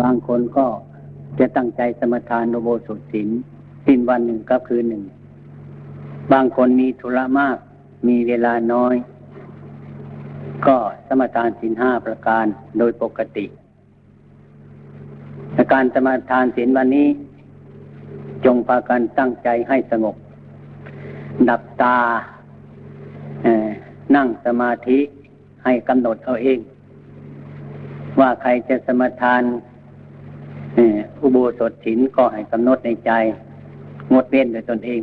บางคนก็จะตั้งใจสมทานโนโบสุศีลสิ้นวันหนึ่งก็คือหนึ่ง บางคนมีธุระมาก มีเวลาน้อย ก็สมทานศีลห้าประการโดยปกติการสมาทานศีลวันนี้ จงพากันตั้งใจให้สงบ ดับตา นั่งสมาธิให้กำหนดเอาเอง ว่าใครจะสมาทาน อุโบสถศีลก็ให้กำหนดในใจ งดเว้นโดยตนเอง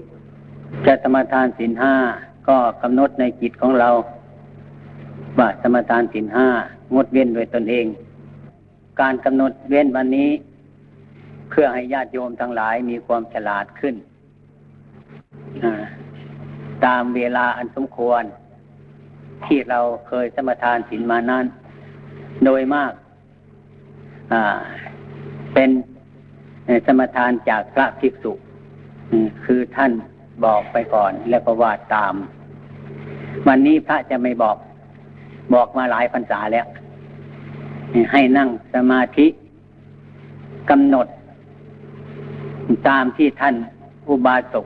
จะสมาทานศีลห้าก็กำหนดในจิตของเราว่าสมาทานศีลห้างดเว้นโดยตนเอง การกำหนดเว้นวันนี้ เพื่อให้ญาติโยมทั้งหลายมีความฉลาดขึ้น ตามเวลาอันสมควร ที่เราเคยสมทานศีลมานั้น โดยมาก เป็น สมทานจากพระภิกษุคือท่านบอกไปก่อน แล้วก็ว่าตาม วันนี้พระจะไม่บอก บอกมาหลายพรรษาแล้ว ให้นั่งสมาธิกำหนด ตามที่ท่านอุบาสก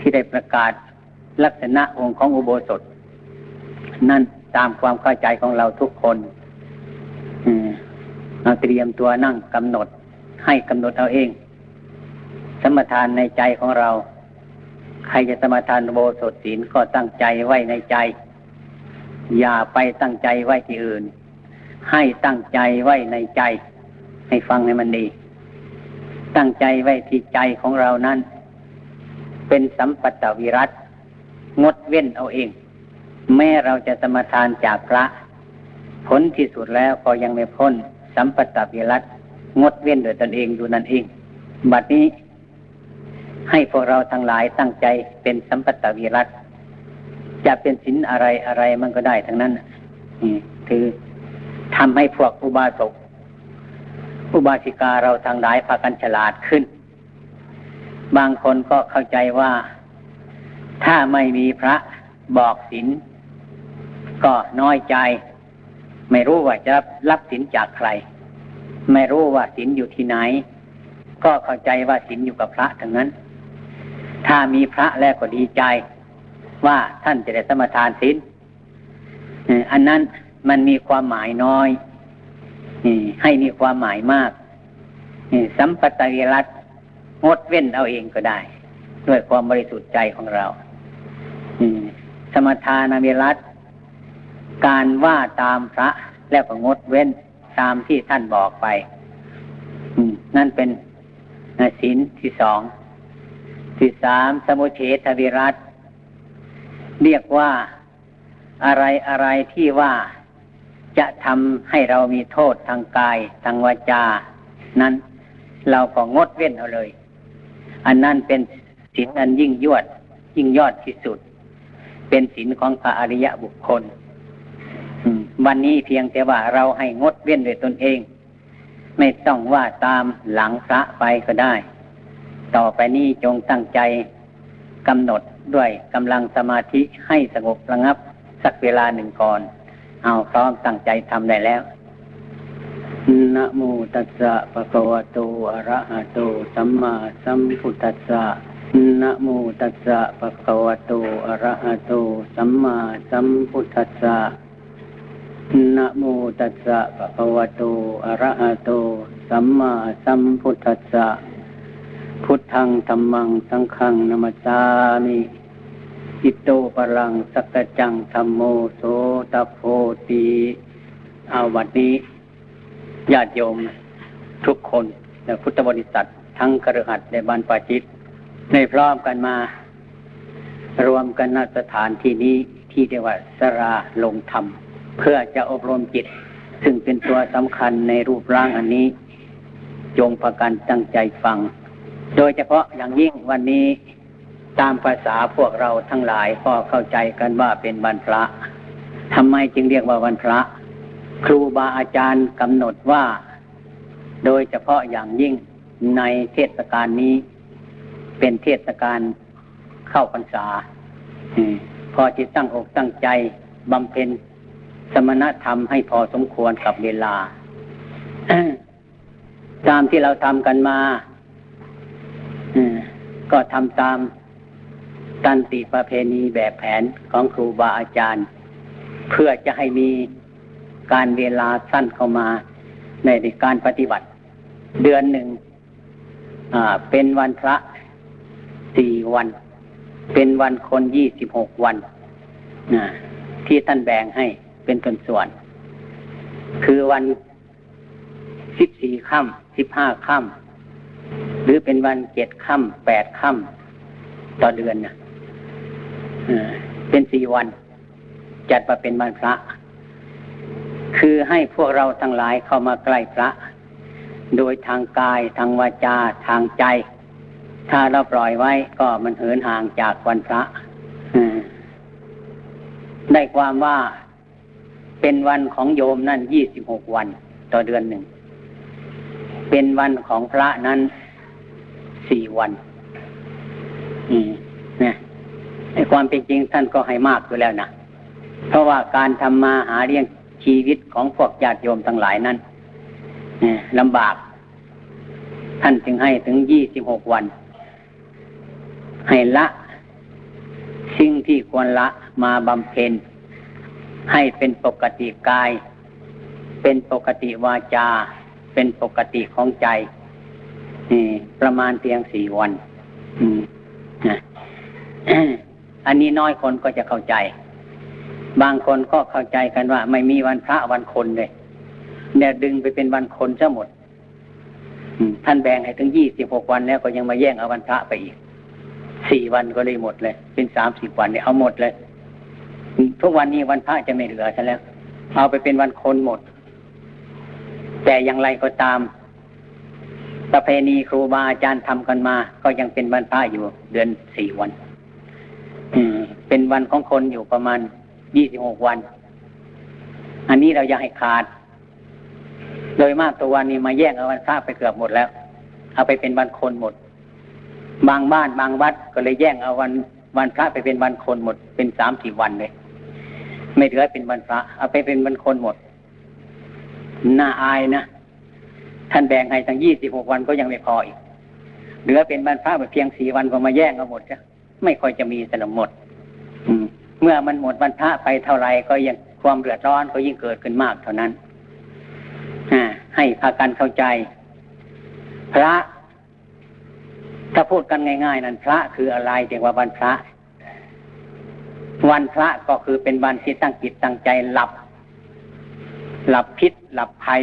ที่ได้ประกาศลักษณะองค์ของอุโบสถ นั่นตามความเข้าใจของเราทุกคนเราเตรียมตัวนั่งกำหนด ให้กำหนดเอาเอง สมทานในใจของเรา ใครจะสมทานโบสถศีลก็ตั้งใจไว้ในใจ อย่าไปตั้งใจไว้ที่อื่น ให้ตั้งใจไว้ในใจ ให้ฟังให้มันดี ตั้งใจไว้ที่ใจของเรานั้น เป็นสัมปัตตวิรัตงดเว้นเอาเอง แม้เราจะสมทานจากพระ ผลที่สุดแล้วก็ยังไม่พ้นสัมปตวิรัต งดเว้นโดยตนเองอยู่นั่นเอง บัดนี้ให้พวกเราทั้งหลายตั้งใจเป็นสัมปตวิรัตจะเป็นศีลอะไรอะไรมันก็ได้ทั้งนั้นนี่คือทำให้พวกอุบาสกอุบาสิกาเราทั้งหลายพากันฉลาดขึ้น บางคนก็เข้าใจว่าถ้าไม่มีพระบอกศีลก็น้อยใจ ไม่รู้ว่าจะรับสินจากใคร ไม่รู้ว่าสินอยู่ที่ไหน ก็เข้าใจว่าสินอยู่กับพระทั้งนั้น ถ้ามีพระแล้วก็ดีใจ ว่าท่านจะได้สมทานสินอันนั้นมันมีความหมายน้อยให้มีความหมายมากสัมปตวิรัตงดเว้นเอาเองก็ได้ ด้วยความบริสุทธิ์ใจของเราสมทานวิรัตการว่าตามพระแล้วก็งดเว้น ตามที่ท่านบอกไปนั่นเป็นศีลที่สองที่สามสมุเฉทวิรัตเรียกว่าอะไรอะไรที่ว่าจะทำให้เรามีโทษทางกาย ทางวาจา นั้นเราก็งดเว้นเอาเลย อันนั้นเป็นศีลอันยิ่งยวด ยิ่งยอดที่สุด เป็นศีลของพระอริยะบุคคล วันนี้เพียงแต่ว่าเราให้งดเว้นด้วยตนเอง ไม่ต้องว่าตามหลังพระไปก็ได้ ต่อไปนี้จงตั้งใจกำหนดด้วยกำลังสมาธิให้สงบระงับสักเวลาหนึ่งก่อน เอาพร้อมตั้งใจทำได้แล้วนะโมตัสสะภะคะวะโตอะระหะโตสัมมาสัมพุทธัสสะนะโมตัสสะภะคะวะโตอะระหะโตสัมมาสัมพุทธัสสะ นะโมตัสสะภะคะวะโต อะระหะโต สัมมาสัมพุทธัสสะ พุทธังธรรมัง สังฆังนัมสามิอิโตปรังสักจังธรรมโมโสตโพตีเอาวัดนี้ ญาติโยมทุกคนและพุทธบริษัท ทั้งกระหัดในบ้านปาจิตในพร้อมกันมา รวมกันณสถานที่นี้ที่เรียกว่าสราลงธรรม เพื่อจะอบรมจิต ซึ่งเป็นตัวสำคัญในรูปร่างอันนี้ จงประกันตั้งใจฟัง โดยเฉพาะอย่างยิ่งวันนี้ตามภาษาพวกเราทั้งหลายก็เข้าใจกันว่าเป็นวันพระทำไมจึงเรียกว่าวันพระ ครูบาอาจารย์กำหนดว่า โดยเฉพาะอย่างยิ่งในเทศกาลนี้ เป็นเทศกาลเข้าพรรษาพอจิตตั้งอกตั้งใจบำเพ็ญ สมณธรรมให้พอสมควรกับเวลา ตามที่เราทำกันมาก็ทำตามตันติประเพณีแบบแผนของครูบาอาจารย์ เพื่อจะให้มีการเวลาสั้นเข้ามาในการปฏิบัติ เดือนหนึ่งเป็นวันพระสี่วัน เป็นวันคนยี่สิบหกวันที่ท่านแบ่งให้ เป็นส่วนส่วน คือวันสิบสี่ค่ำสิบห้าค่ำหรือเป็นวันเจ็ดค่ำแปดค่ำต่อเดือนนะเป็นสี่วัน จัดมาเป็นวันพระ คือให้พวกเราทั้งหลายเข้ามาใกล้พระ โดยทางกายทางวาจาทางใจ ถ้าเราปล่อยไว้ก็มันเหินห่างจากวันพระได้ความว่า เป็นวันของโยมนั่นยี่สิบหกวันต่อเดือนหนึ่ง เป็นวันของพระนั้นสี่วันอืมนะในความเป็นจริงท่านก็ให้มากอยู่แล้วนะเพราะว่าการทำมาหาเลี้ยงชีวิตของพวกญาติโยมทั้งหลายนั้นลำบาก ท่านจึงให้ถึงยี่สิบหกวัน ให้ละ สิ่งที่ควรละมาบำเพ็ญ ให้เป็นปกติกาย เป็นปกติวาจา เป็นปกติของใจนี่ประมาณเพียงสี่วันอันนี้น้อยคนก็จะเข้าใจ บางคนก็เข้าใจกันว่า ไม่มีวันพระวันคนเลยเนี่ยดึงไปเป็นวันคนซะหมดท่านแบ่งให้ถึงยี่สิบหกวันแล้วก็ยังมาแย่งเอาวันพระไปอีกสี่วันก็เลยหมดเลย เป็นสามสิบวันเนี่ยเอาหมดเลย ทุกวันนี้วันพระจะไม่เหลือซะแล้ว เอาไปเป็นวันคนหมด แต่อย่างไรก็ตาม ประเพณีครูบาอาจารย์ทำกันมา ก็ยังเป็นวันพระอยู่ เดือนสี่วัน อืม เป็นวันของคนอยู่ประมาณยี่สิบหกวัน อันนี้เราอยากให้ขาด โดยมากตัววันนี้มาแย่งเอาวันพระไปเกือบหมดแล้ว เอาไปเป็นวันคนหมด บางบ้านบางวัดก็เลยแย่งเอาวันวันพระไปเป็นวันคนหมดเป็นสามสี่วันเลย ไม่เหลือเป็นวันพระเอาไปเป็นวันคนหมด น่าอายนะ ท่านแบ่งให้ทั้งยี่สิบหกวันก็ยังไม่พออีก เหลือเป็นวันพระเพียงสี่วันก็มาแย่งเอาหมดจ้ะไม่ค่อยจะมีสนมหมด อืม เมื่อมันหมดวันพระไปเท่าไรก็ยังความเดือดร้อนก็ยิ่งเกิดขึ้นมากเท่านั้นให้พากันเข้าใจ พระ ถ้าพูดกันง่าย ๆ นั้นพระคืออะไรเรียกว่าวันพระ วันพระก็คือเป็นวันที่ตั้งจิตตั้งใจหลับ หลับพิษ หลับภัย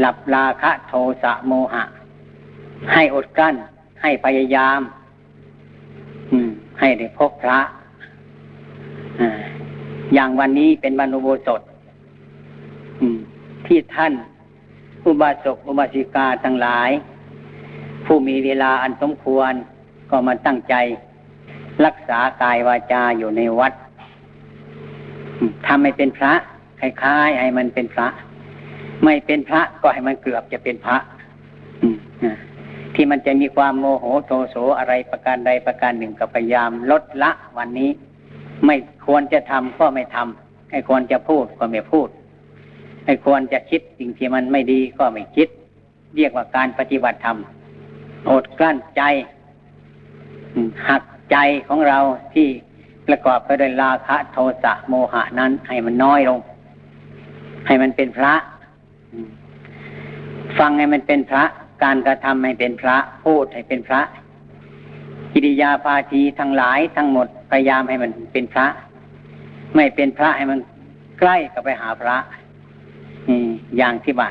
หลับราคะโทสะโมหะ ให้อดกลั้น ให้พยายาม อืม ให้ได้พบพระอย่างวันนี้เป็นวันอุโบสถที่ท่านอุบาสกอุบาสิกาทั้งหลาย ผู้มีเวลาอันสมควรก็มาตั้งใจ รักษากายวาจาอยู่ในวัดทำให้เป็นพระคล้ายๆให้มันเป็นพระ ไม่เป็นพระก็ให้มันเกือบจะเป็นพระที่มันจะมีความโมโหโทโสอะไรประการใดประการหนึ่งก็พยายามลดละวันนี้ ไม่ควรจะทำก็ไม่ทำให้ควรจะพูดก็ไม่พูดให้ควรจะคิดสิ่งที่มันไม่ดีก็ไม่คิด เรียกว่าการปฏิบัติธรรมอดกลั้นใจหัก ใจของเราที่ประกอบไปด้วยราคะโทสะโมหะนั้น ให้มันน้อยลง ให้มันเป็นพระ ฟังให้มันเป็นพระ การกระทำให้เป็นพระ พูดให้เป็นพระ กิริยาภาทีทั้งหลายทั้งหมดพยายามให้มันเป็นพระ ไม่เป็นพระให้มันใกล้กับไปหาพระอย่างที่ว่า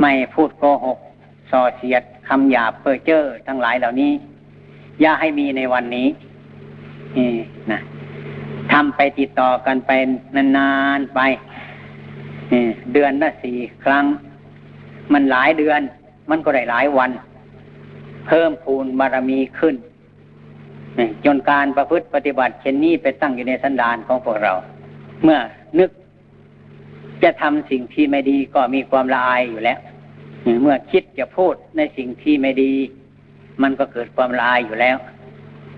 ไม่พูดโกหกส่อเสียดคำหยาบเพ้อเจ้อทั้งหลายเหล่านี้ อย่าให้มีในวันนี้นี่นะทำไปติดต่อกันไปนานๆไปเดือนละสี่ครั้ง มันหลายเดือน มันก็ได้หลายวัน เพิ่มพูนบารมีขึ้นจนการประพฤติปฏิบัติเช่นนี้ไปตั้งอยู่ในสันดานของพวกเรา เมื่อนึกจะทำสิ่งที่ไม่ดีก็มีความละอายอยู่แล้ว เมื่อคิดจะพูดในสิ่งที่ไม่ดี มันก็เกิดความลายอยู่แล้ว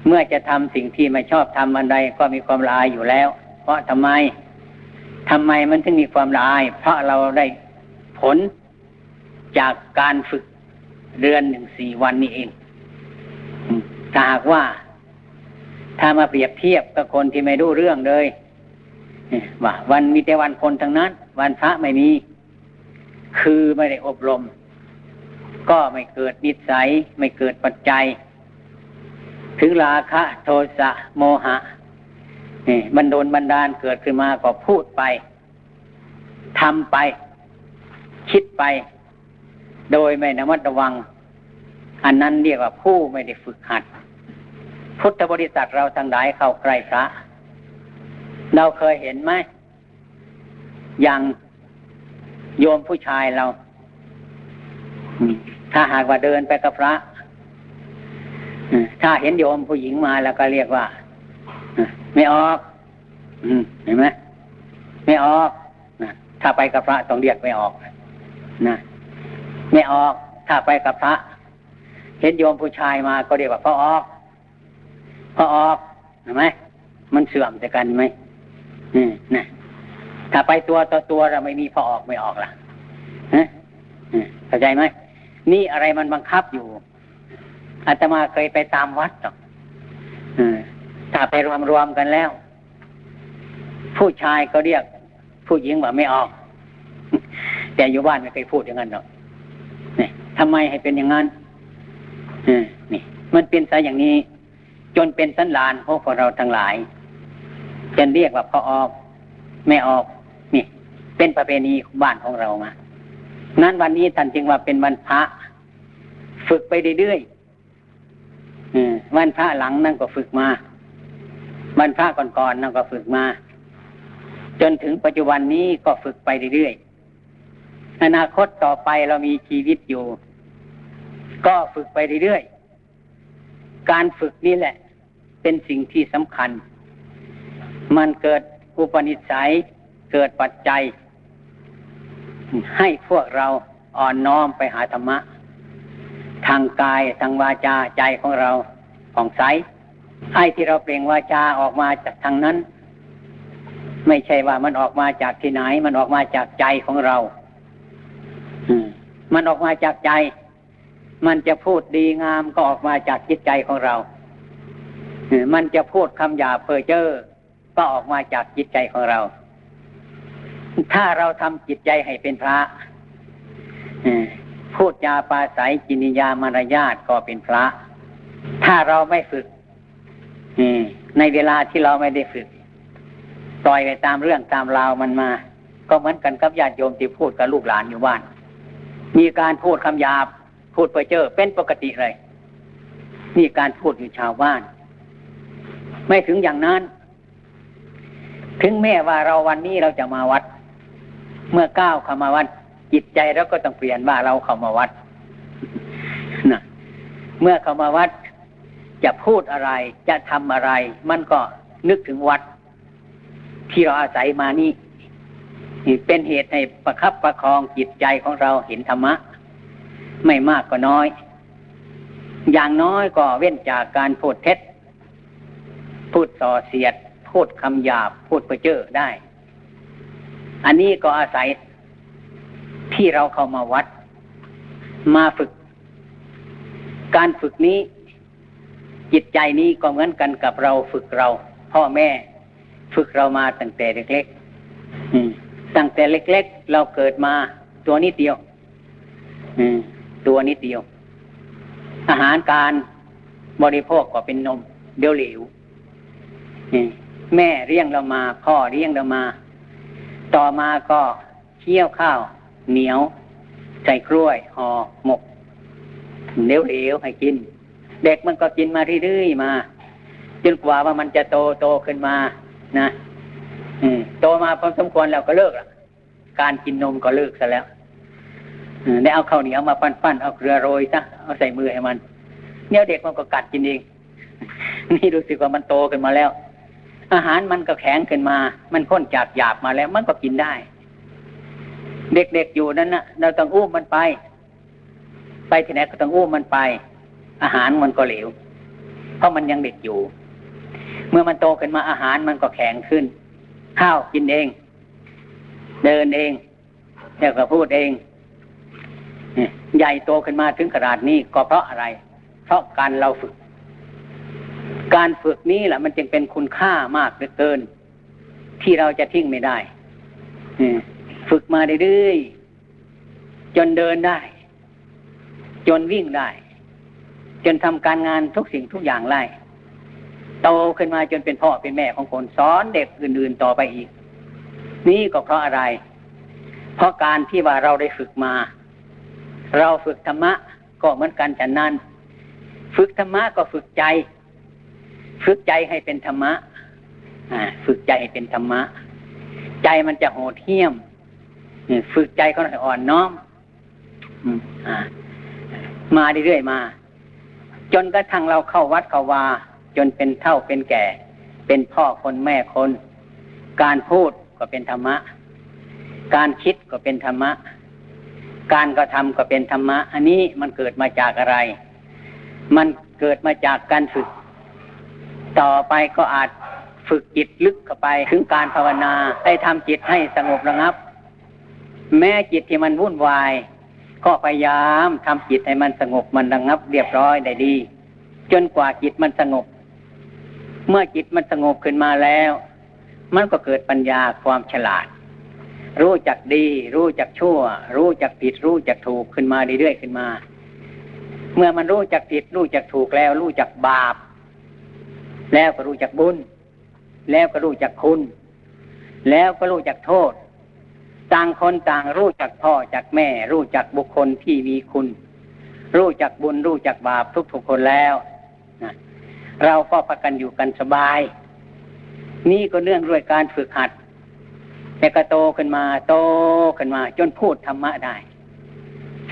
เมื่อจะทำสิ่งที่ไม่ชอบทำอันใดก็มีความลายอยู่แล้ว เพราะทำไมทำไมมันถึงมีความลาย เพราะเราได้ผลจากการฝึกเดือนหนึ่งสี่วันนี้เองถ้าหากว่า ถ้ามาเปรียบเทียบกับคนที่ไม่รู้เรื่องเลยว่าวันมีแต่วันคนทั้งนั้น วันพระไม่มี คือไม่ได้อบรม ก็ไม่เกิดนิสัย ไม่เกิดปัจจัย ถึงราคะ โทสะโมหะนี่บันโดนบันดาลเกิดขึ้นมาก็พูดไปทำไป คิดไป โดยไม่ระมัดระวัง อันนั้นเรียกว่าผู้ไม่ได้ฝึกหัด พุทธบริษัทเราทั้งหลายเข้าใกล้พระ เราเคยเห็นไหมอย่างโยมผู้ชายเรา ถ้าหากว่าเดินไปกับพระถ้าเห็นโยมผู้หญิงมาแล้วก็เรียกว่าไม่ออกเห็นไหมไม่ออกนะถ้าไปกับพระต้องเรียกไม่ออกนะไม่ออก ถ้าไปกับพระ เห็นโยมผู้ชายมาก็เรียกว่าพอออกพอออกเห็นไหมมันเสื่อมแต่กันไหมอืมนะถ้าไปตัวต่อตัวเราไม่มีพอออกไม่ออกล่ะเข้าใจไหม นี่อะไรมันบังคับอยู่อาตมาเคยไปตามวัดหรอกถ้าไปรวมรวมกันแล้ว ผู้ชายก็เรียก ผู้หญิงว่าไม่ออก แต่อยู่บ้านไม่เคยพูดอย่างนั้นหรอกนี่ทำไมให้เป็นอย่างนั้นนี่ มันเป็นซะอย่างนี้ จนเป็นสันลานพวกเราทั้งหลายจะเรียกว่าพอออก ไม่ออก นี่ เป็นประเพณีบ้านของเรามา นั้นวันนี้ท่านจึงว่าเป็นวันพระ ฝึกไปเรื่อยๆวันพระหลังนั่นก็ฝึกมาบรรพระก่อนๆนั่นก็ฝึกมา จนถึงปัจจุบันนี้ก็ฝึกไปเรื่อยๆอนาคตต่อไปเรามีชีวิตอยู่ ก็ฝึกไปเรื่อยๆการฝึกนี่แหละ เป็นสิ่งที่สำคัญ มันเกิดอุปนิสัยเกิดปัจจัย ให้พวกเราอ่อนน้อมไปหาธรรมะ ทางกายทางวาจาใจของเราผ่องใสไอ้ที่เราเปล่งวาจาออกมาจากทางนั้น ไม่ใช่ว่ามันออกมาจากที่ไหน มันออกมาจากใจของเรามันออกมาจากใจ มันจะพูดดีงามก็ออกมาจากจิตใจของเรามันจะพูดคำหยาเพ้อเจ้อก็ออกมาจากจิตใจของเรา ถ้าเราทำจิตใจให้เป็นพระพูดจาปาศัยจินิยามารยาทก็เป็นพระ ถ้าเราไม่ฝึกในเวลาที่เราไม่ได้ฝึก ปล่อยไปตามเรื่องตามราวมันมา ก็เหมือนกันกับญาติโยมที่พูดกับลูกหลานอยู่บ้าน มีการพูดคำหยาบ พูดไปเจอเป็นปกติเลยมีการพูดอยู่ชาวบ้าน ไม่ถึงอย่างนั้น ถึงแม้ว่าเราวันนี้เราจะมาวัด เมื่อก้าวเข้ามาวัด จิตใจเราก็ต้องเปลี่ยนว่าเราเข้ามาวัดนะเมื่อเข้ามาวัด จะพูดอะไร จะทำอะไร มันก็นึกถึงวัด ที่เราอาศัยมานี่เป็นเหตุให้ประคับประคองจิตใจของเราเห็นธรรมะ ไม่มากก็น้อย อย่างน้อยก็เว้นจากการพูดเท็จ พูดส่อเสียด พูดคำหยาบ พูดเพ้อเจ้อได้ อันนี้ก็อาศัยที่เราเข้ามาวัด มาฝึก การฝึกนี้ จิตใจนี้ก็เหมือนกันกับเราฝึกเรา พ่อแม่ ฝึกเรามาตั้งแต่เล็กๆตั้งแต่เล็ก ๆ เราเกิดมาตัวนิดเดียวตัวนิดเดียว อาหารการบริโภคก็เป็นนมเดียวเหลวแม่เลี้ยงเรามา พ่อเลี้ยงเรามา ต่อมาก็เคี่ยวข้าว เหนียว ใส่กล้วยห่อหมกเดียวเหลวให้กิน เด็กมันก็กินมาเรื่อยๆมาจนกว่าว่ามันจะโตโตขึ้นมา นะโตมาพอสมควรแล้วก็เลิกละการกินนมก็เลิกซะแล้วได้เอาข้าวเหนียวมาปั้นๆเอาเกลือโรยซะเอาใส่มือให้มัน เนี่ยเด็กมันก็กัดกินเอง นี่รู้สึกว่ามันโตขึ้นมาแล้ว อาหารมันก็แข็งขึ้นมา มันพ้นจากหยาบมาแล้ว มันก็กินได้ เด็กๆอยู่นั้นนะเราต้องอุ้มมันไป ไปที่ไหนก็ต้องอุ้มมันไป อาหารมันก็เหลว เพราะมันยังเด็กอยู่ เมื่อมันโตขึ้นมาอาหารมันก็แข็งขึ้น ข้าวกินเอง เดินเองแล้วก็พูดเอง ใหญ่โตขึ้นมาถึงขนาดนี้ก็เพราะอะไร เพราะการเราฝึก การฝึกนี้แหละมันจึงเป็นคุณค่ามากเหลือเกิน ที่เราจะทิ้งไม่ได้ฝึกมาเรื่อยๆจนเดินได้ จนวิ่งได้ จนทำการงานทุกสิ่งทุกอย่างไล่โตขึ้นมาจนเป็นพ่อเป็นแม่ของคนสอนเด็กอื่นๆต่อไปอีก นี่ก็เพราะอะไร เพราะการที่ว่าเราได้ฝึกมา เราฝึกธรรมะก็เหมือนกันฉันนั้น ฝึกธรรมะก็ฝึกใจ ฝึกใจให้เป็นธรรมะฝึกใจให้เป็นธรรมะ ใจมันจะโหดเหี้ยมฝึกใจเขาให้อ่อนน้อมมาเรื่อยๆมา จนกระทั่งเราเข้าวัดเข้าวา จนเป็นเท่าเป็นแก่ เป็นพ่อคนแม่คน การพูดก็เป็นธรรมะ การคิดก็เป็นธรรมะ การกระทำก็เป็นธรรมะ อันนี้มันเกิดมาจากอะไร มันเกิดมาจากการฝึก ต่อไปก็อาจฝึกจิตลึกเข้าไปถึงการภาวนาให้ทำจิตให้สงบระงับ แม้จิตที่มันวุ่นวาย ก็พยายามทำจิตให้มันสงบมันระงับ เรียบร้อยได้ดี จนกว่าจิตมันสงบ เมื่อจิตมันสงบขึ้นมาแล้ว มันก็เกิดปัญญาความฉลาด รู้จักดี รู้จักชั่ว รู้จักผิดรู้จักถูกขึ้นมาเรื่อยๆขึ้นมา เมื่อมันรู้จักผิดรู้จักถูกแล้ว รู้จักบาป แล้วก็รู้จักบุญ แล้วก็รู้จักคุณ แล้วก็รู้จักโทษ ต่างคนต่างรู้จักพ่อจากแม่ รู้จักบุคคลที่มีคุณ รู้จักบุญรู้จักบาปทุกๆคนแล้วเราก็พักกันอยู่กันสบาย นี่ก็เรื่องด้วยการฝึกหัด แต่ก็โตขึ้นมา โตขึ้นมา จนพูดธรรมะได้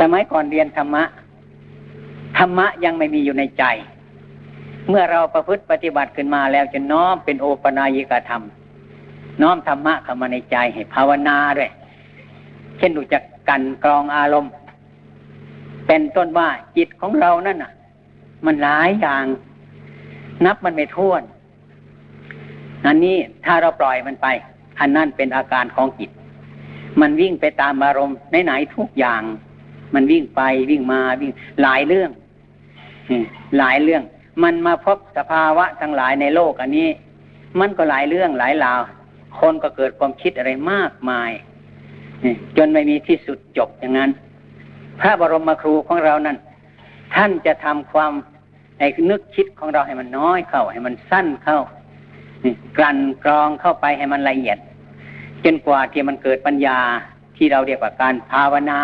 สมัยก่อนเรียนธรรมะ ธรรมะยังไม่มีอยู่ในใจ เมื่อเราประพฤติปฏิบัติขึ้นมาแล้วจะน้อมเป็นโอปนายิกธรรม น้อมธรรมะเข้ามาในใจให้ภาวนาด้วย เช่นดูจากกันกรองอารมณ์ เป็นต้นว่าจิตของเรานั่นน่ะ มันหลายอย่าง นับมันไม่ท้วนอันนี้ถ้าเราปล่อยมันไป อันนั่นเป็นอาการของจิต มันวิ่งไปตามอารมณ์ไหนๆทุกอย่าง มันวิ่งไปวิ่งมาวิ่งหลายเรื่องหลายเรื่อง มันมาพบสภาวะทั้งหลายในโลกอันนี้ มันก็หลายเรื่องหลายราว คนก็เกิดความคิดอะไรมากมาย จนไม่มีที่สุดจบอย่างนั้น พระบรมครูของเรานั้น ท่านจะทำความไอ้นึกคิดของเราให้มันน้อยเข้า ให้มันสั้นเข้ากลั่นกรองเข้าไปให้มันละเอียด จนกว่าที่มันเกิดปัญญาที่เราเรียกว่าการภาวนา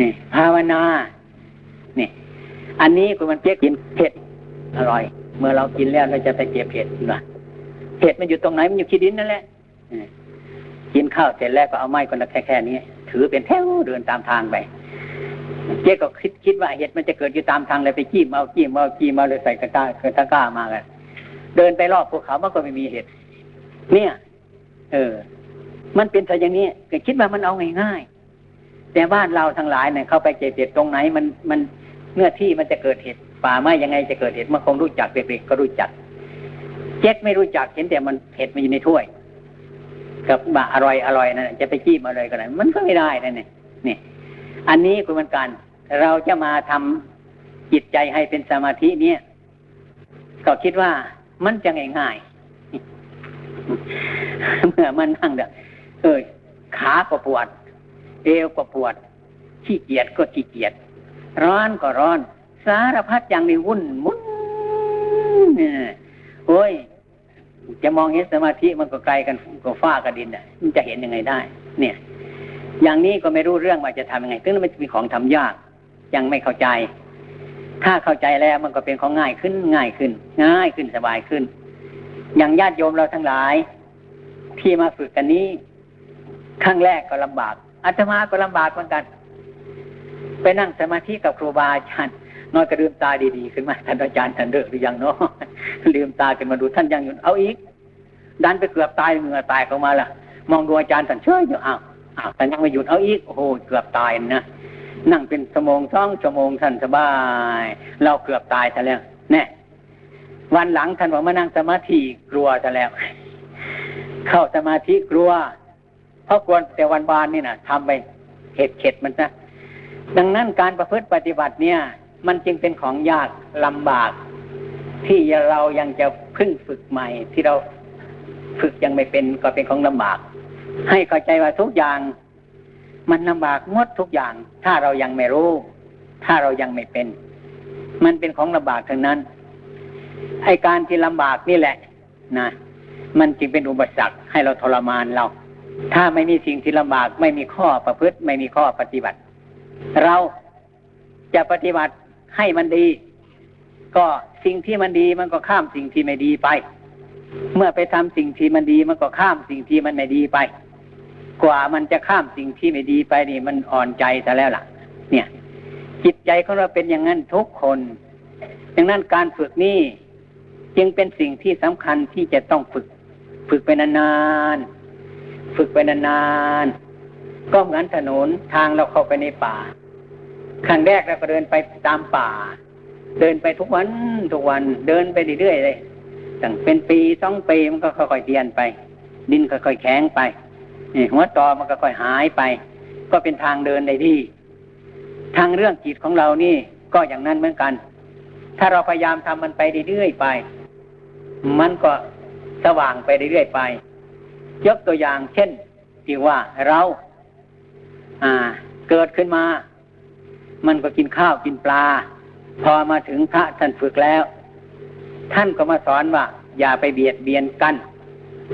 นี่ภาวนา อันนี้คุณมันเพียกกินเผ็ดอร่อย เมื่อเรากินแล้วเราจะไปเจ็บเผ็ดหรอเผ็ดมันอยู่ตรงไหนมันอยู่ขี้ดินนั่นแหละกินข้าวเสร็จแล้วก็เอาไม้คนละแค่แค่นี้ ถือเป็นแถวเดินตามทางไปเจ๊ก็คิดคิดว่าเห็ดมันจะเกิดอยู่ตามทางเลยไปขี้มาขี้มาขี้มาเลยใส่กระต้าเกิดตะก้ามากันเดินไปรอบภูเขามันก็ไม่มีเห็ดเนี่ย เออ มันเป็นแต่อย่างนี้คิดว่ามันเอาง่ายๆแต่บ้านเราทั้งหลายเนี่ยเข้าไปเก็บเห็ดตรงไหน มันมัน เนื้อที่มันจะเกิดเห็ดป่าไม้ยังไงจะเกิดเห็ดมันคงรู้จักเด็กๆก็รู้จักเจ๊กไม่รู้จักเห็นแต่มันเห็ดมันอยู่ในถ้วย กับบะอร่อยอร่อยนะจะไปจี้มาเลยก็ได้มันก็ไม่ได้นะเนี่ยนี่ อันนี้คือมันการเราจะมาทำจิตใจให้เป็นสมาธิเนี่ยก็คิดว่ามันจะง่ายๆเมื่อมันนั่งเด้อเออขาก็ปวดเอวก็ปวด ขี้เกียจก็ขี้เกียจ ร้อนก็ร้อน สารพัดอย่างนี้วุ่นมุนเนี่ยโอ้ย จะมองเห็นสมาธิมันก็ไกลกันก็ฟ้ากับดินอะ มันจะเห็นยังไงได้ เนี่ย อย่างนี้ก็ไม่รู้เรื่องว่าจะทำยังไงซึ่งมันมีของทำยาก ยังไม่เข้าใจ ถ้าเข้าใจแล้วมันก็เป็นของง่ายขึ้นง่ายขึ้น ง่ายขึ้นสบายขึ้น อย่างญาติโยมเราทั้งหลาย ที่มาฝึกกันนี้ครั้งแรกก็ลำบากอาตมาก็ลำบากเหมือนกัน ไปนั่งสมาธิกับครูบาอาจารย์นอนกระลืมตาดีๆขึ้นมาท่านอาจารย์ท่านเลิกหรือยังเนาะลืมตาขึ้นมาดูท่านยังอยู่เอาอีก ดันไปเกือบตายเหงื่อตายออกมาละมองดูอาจารย์ท่านเฉยอยู่อ้าวอ้าวแต่ยังไม่หยุดเอาอีกโอ้โหเกือบตายนะนั่งเป็นชั่วโมงสองชั่วโมงท่านสบาย เราเกือบตายซะแล้วแน่วันหลังท่านบอกมานั่งสมาธิกลัวซะแล้ว เข้าสมาธิกลัวเพราะกวนแต่วันวานนี่นะทำไปเข็ดเข็ดมันนะ ดังนั้นการประพฤติปฏิบัติเนี่ย มันจึงเป็นของยากลำบาก ที่เรายังจะพึ่งฝึกใหม่ ที่เราฝึกยังไม่เป็นก็เป็นของลำบาก ให้เข้าใจว่าทุกอย่าง มันลำบากหมดทุกอย่าง ถ้าเรายังไม่รู้ ถ้าเรายังไม่เป็น มันเป็นของลำบากทั้งนั้นไอการที่ลำบากนี่แหละ นะมันจึงเป็นอุปสรรคให้เราทรมานเรา ถ้าไม่มีสิ่งที่ลำบาก ไม่มีข้อประพฤติ ไม่มีข้อปฏิบัติ เราจะปฏิบัติให้มันดี ก็สิ่งที่มันดีมันก็ข้ามสิ่งที่ไม่ดีไป เมื่อไปทำสิ่งที่มันดีมันก็ข้ามสิ่งที่มันไม่ดีไป กว่ามันจะข้ามสิ่งที่ไม่ดีไปนี่ มันอ่อนใจซะแล้วล่ะ เนี่ย จิตใจของเราเป็นอย่างนั้นทุกคนดังนั้นการฝึกนี่จึงเป็นสิ่งที่สำคัญที่จะต้องฝึก ฝึกไปนานๆฝึกไปนานๆก็เหมือนถนนทางเราเข้าไปในป่า ครั้งแรกเราก็เดินไปตามป่า เดินไปทุกวันทุกวันเดินไปเรื่อยๆเลยตั้งเป็นปีสองปีมันก็ค่อยๆเตียนไป ดินค่อยๆแข็งไปหัวตอมันก็ค่อยหายไป ก็เป็นทางเดินในที่ ทางเรื่องจิตของเรานี่ก็อย่างนั้นเหมือนกัน ถ้าเราพยายามทำมันไปเรื่อยๆไป มันก็สว่างไปเรื่อยๆไป ยกตัวอย่างเช่นที่ว่าเรา อ่า เกิดขึ้นมา มันก็กินข้าวกินปลา พอมาถึงพระท่านฝึกแล้ว ท่านก็มาสอนว่า อย่าไปเบียดเบียนกัน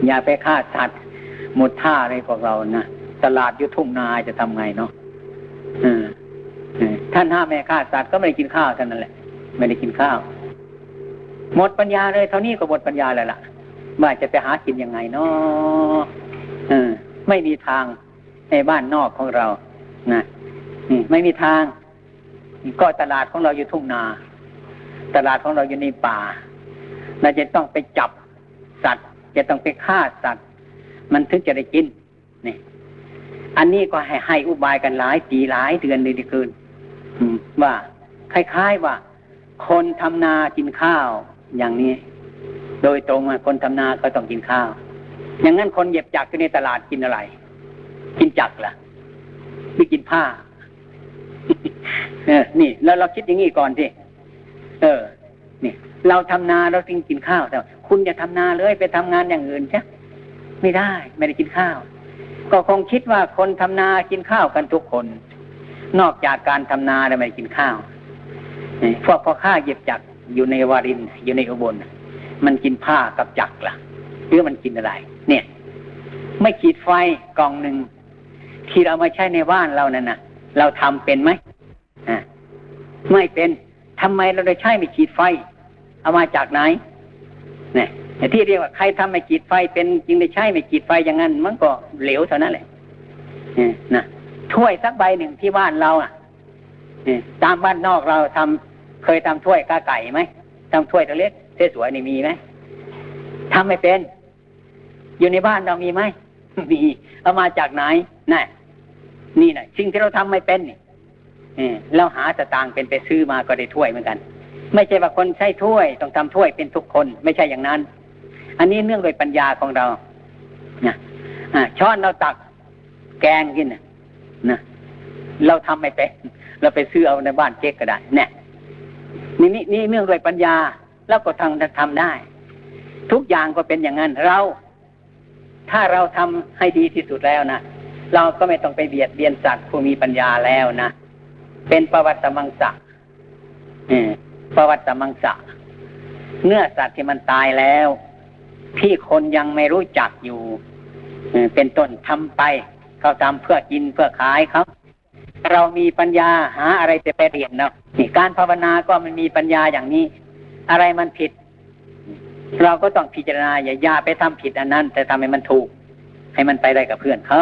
อย่าไปฆ่าสัตว์หมดท่าอะไรพวกเรานะตลาดยุทุ่งนาจะทำไงเนาะท่านห้ามแม่ฆ่าสัตว์ก็ไม่ได้กินข้าวท่านนั่นแหละ ไม่ได้กินข้าว หมดปัญญาเลยเท่านี้ก็หมดปัญญาแล้วล่ะว่าจะไปหากินยังไงเนาะไม่มีทางในบ้านนอกของเรา นะไม่มีทาง ก็ตลาดของเราอยู่ทุ่งนา ตลาดของเราอยู่ในป่า เราจะต้องไปจับสัตว์ จะต้องไปฆ่าสัตว์ มันถึงจะได้กินนี่อันนี้ก็ให้ให้อุบายกันหลายปีหลายเดือนเลยดีเกินว่าคล้ายๆว่า คนทำนากินข้าว อย่างนี้ โดยตรงคนทำนาก็ต้องกินข้าว อย่างนั้นคนเหย็บจักรในตลาดกินอะไร กินจักรล่ะไม่กินผ้า เออ นี่แล้วเราคิดอย่างนี้ก่อนสิเออ นี่ เราทำนาเราจึงกินข้าวแต่คุณอย่าทำนาเลยไปทำงานอย่างอื่นใช่ไม่ได้ ไม่ได้กินข้าว ก็คงคิดว่าคนทำนากินข้าวกันทุกคน นอกจากการทำนาแล้วไม่กินข้าวพวกพ่อข้าเย็บจักรอยู่ในวารินอยู่ในอุบลมันกินผ้ากับจักรล่ะหรือมันกินอะไร เนี่ย ไม่ขีดไฟกล่องหนึ่งที่เรามาใช้ในบ้านเรานั่นนะเราทำเป็นไหม ไม่เป็นทำไมเราได้ใช้ไม่ขีดไฟ เอามาจากไหนเนี่ยที่เรียกว่าใครทำไม่ขีดไฟเป็นจึงได้ใช้ไม่ขีดไฟอย่างนั้น มันก็เหลวเท่านั้นแหละนะถ้วยสักใบหนึ่งที่บ้านเราอะตามบ้านนอกเราทำเคยทำถ้วยกาไก่ไหมทำถ้วยตัวเล็กสวยๆนี่มีไหมทำไม่เป็น อยู่ในบ้านเรามีไหมมีเอามาจากไหนน่นี่นะสิ่งที่เราทำไม่เป็นนี่ เราหาสตางค์เป็นไปซื้อมาก็ได้ถ้วยเหมือนกัน ไม่ใช่ว่าคนใช้ถ้วย ต้องทำถ้วยเป็นทุกคนไม่ใช่อย่างนั้น อันนี้เนื่องโดยปัญญาของเรานะช้อนเราตักแกงกินนะเราทำไม่เป็นเราไปซื้อเอาในบ้านเจ๊กก็ได้เนี่ยนี่นี่นี่เนื่องด้วยปัญญาแล้วก็ทำทำได้ ทุกอย่างก็เป็นอย่างนั้นเรา ถ้าเราทำให้ดีที่สุดแล้วนะเราก็ไม่ต้องไปเบียดเบียนสัตว์ผู้มีปัญญาแล้วนะ เป็นประวัติมังสะประวัติมังสะเนื้อสัตว์ที่มันตายแล้ว ที่คนยังไม่รู้จักอยู่เป็นต้นทำไป เขาทำเพื่อกินเพื่อขายเขาเรามีปัญญาหาอะไรจะไปเรียนเนาะนี่การภาวนาก็มันมีปัญญาอย่างนี้ อะไรมันผิด เราก็ต้องพิจารณาอย่าย่าไปทำผิดอันนั้น แต่ทำให้มันถูก ให้มันไปได้กับเพื่อนเขา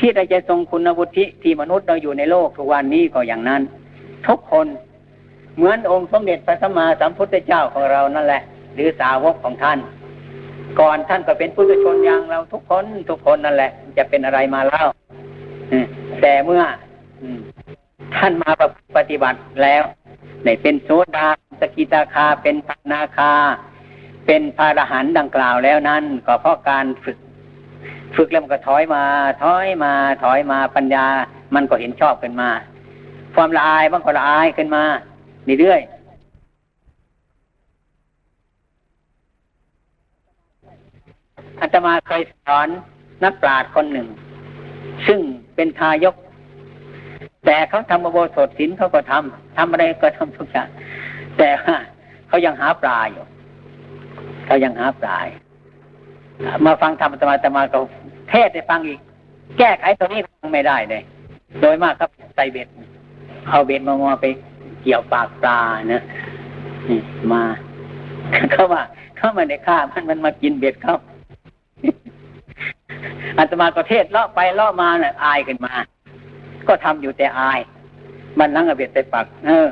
ที่เราจะทรงคุณวุฒิที่มนุษย์เราอยู่ในโลกทุกวันนี้ก็อย่างนั้น ทุกคนเหมือนองค์สมเด็จพระสัมมาสัมพุทธเจ้าของเรานั่นแหละ หรือสาวกของท่าน ก่อนท่านก็เป็นผู้ชนอย่างเราทุกคนทุกคนนั่นแหละ จะเป็นอะไรมาแล้วแต่เมื่อท่านมาปฏิบัติแล้วในเป็นโซดาสกิตาคาเป็นพนาคา เป็นพาะหันดังกล่าวแล้วนั้น ก็เพราะการฝึก ฝึกแล้วมันก็ถอยมา ถอยมา ถอยมาปัญญา มันก็เห็นชอบขึ้นมา ความละอายบางก็ละอายขึ้นมาเรื่อยอาตมาเคยสอนนักปราชญ์คนหนึ่ง ซึ่งเป็นทายก แต่เขาทำอโบสถศิลเขาก็ทำทำอะไรก็ทำทุกอย่างแต่ว่าเขายังหาปลาอยู่เขายังหาปลามาฟังธรรมอาตมาอาตมาก็ เทศให้ฟังอีก แก้ไขตรงนี้ไม่ได้เลย โดยมากครับใส่เบ็ด เอาเบ็ดมามอไปเกี่ยวปากปลานะนี่มาเข้ามาเข้ามาในข้ามันมันมากินเบ็ดเขาอาตมาก็เทศเลาะไปเลาะมาเนี่ยอายขึ้นมา ก็ทำอยู่แต่อาย มันนั่งเอาเบ็ดไปปัก เออ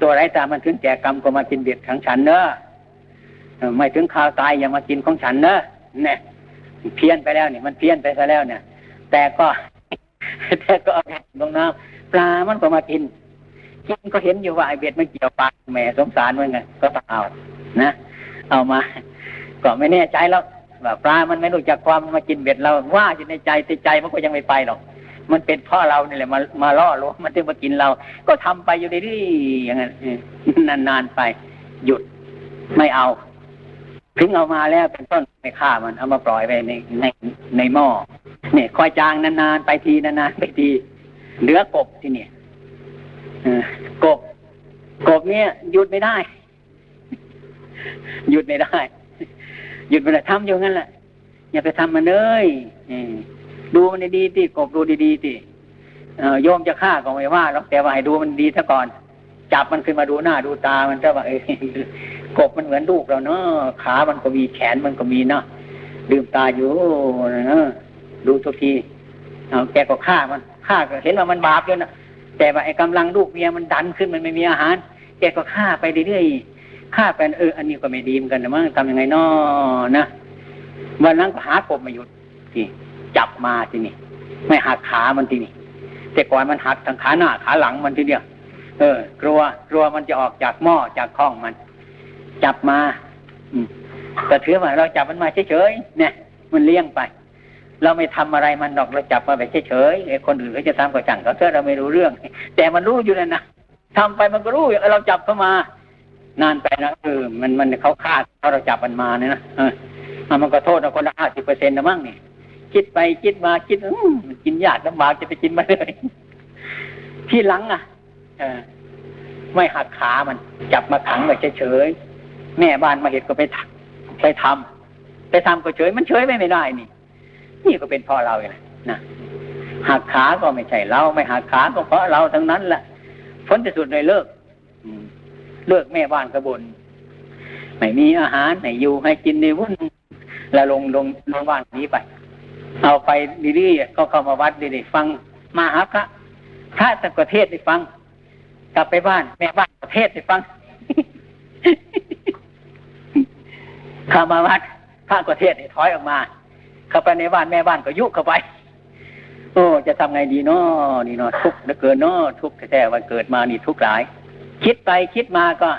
ตัวไรตามันถึงแก่กรรมก็มากินเบ็ดของฉันเนอะไม่ถึงข่าวตายอย่ามากินของฉันเนอะเนี่ย เพี้ยนไปแล้วเนี่ยมันเพี้ยนไปซะแล้วเนี่ย แต่ก็แต่ก็เอาลงน้ำปลามันก็มากินกินก็เห็นอยู่ว่าไอเบ็ดมันเกี่ยวปากแหมสงสารมันไงก็ต้องเอานะเอามา ก็ไม่แน่ใจแล้วว่าปลามันไม่รู้จักความมากินเบ็ดเราว่าอยู่ในใจแต่ใจมันก็ยังไม่ไปหรอกมันเป็นพ่อเราเนี่ยแหละมามาล่อลวงมันถึงมากินเรา ก็ทำไปอยู่ดีๆอย่างนั้นนานๆไป หยุดไม่เอา ถึงเอามาแล้วเป็นต้นไม่ฆ่ามันเอามาปล่อยไปในในในหม้อเนี่ยคอยจางนานๆไปทีนานๆไปทีเหลือกบที่เนี่ยกบกบเนี่ยหยุดไม่ได้ หยุดไม่ได้ หยุดไม่ได้ทำอยู่งั้นแหละอย่าไปทำมันเลยดูมันดีๆที่กบดูดีๆที่โยมจะฆ่าก็ไม่ว่าหรอกแต่ว่าให้ดูมันดีซะก่อน จับมันขึ้นมาดูหน้าดูตามันก็ว่าเออกบมันเหมือนลูกเราเนาะขามันก็มีแขนมันก็มีเนาะลืมตาอยู่นะดูทุกทีเอาแกก็ฆ่ามันฆ่าก็เห็นว่ามันบาปอยู่นะแต่ว่าไอ้กำลังลูกเมียมันดันขึ้นมันไม่มีอาหาร แกก็ฆ่าไปเรื่อยๆฆ่าไปเอออันนี้ก็ไม่ดีเหมือนกันนะมั้งทำยังไงนาะนะวันนั้นก็หากบมาหยุดทีจับมาทีนี่ไม่หักขามันทีนี่แต่ก่อนมันหักทางขาหน้าขาหลังมันทีเดียว เออ กลัว กลัวมันจะออกจากหม้อจากข้องมัน จับมาอืมก็ถือว่าเราจับมันมาเฉยๆเนี่ย มันเลี้ยงไป เราไม่ทำอะไรมันดอกเราจับมาไปเฉยๆไอ้คนอื่นเขาจะทำก็จังเขาเถอะเราไม่รู้เรื่อง แต่มันรู้อยู่แล้วนะทำไปมันก็รู้เราจับเข้ามานานไปนะเออมันมันเขาคาดเขาเราจับมันมาเนี่ยนะเออมันก็โทษเราคนละห้าสิบเปอร์เซ็นต์นะมั้งนี่คิดไปคิดมาคิดอืกินยากลำบากจะไปกินมาเลย ที่หลังอะ ไม่หักขามัน จับมาขังไว้เฉยๆแม่บ้านมาเห็นก็ไปไปทำไปทำก็เฉยมันเฉยไม่ไม่ได้นี่ นี่ก็เป็นพ่อเราเลยนะหักขาก็ไม่ใช่เราไม่หักขาก็เพราะเราทั้งนั้นแหละผลที่สุดเลยเลิกเลิกแม่บ้านกระบนไม่มีอาหารไหนอยู่ให้กินในวุ่นแล้วลงลงลงบ้านนี้ไป เอาไปดีๆก็เข้ามาวัดดีๆฟังมาหาพระพระต่ประเทศได้ฟัง กลับไปบ้าน แม่บ้านประเทศได้ฟังข้ามาวัดข้าประเทศถอยออกมา เข้าไปในบ้านแม่บ้านก็ยุเข้าไป โอ้จะทำไงดีเนาะนี่เนาะทุกข์เหลือเกินเนาะทุกข์แท้ๆวันเกิดมานี่ทุกข์หลาย คิดไปคิดมาก็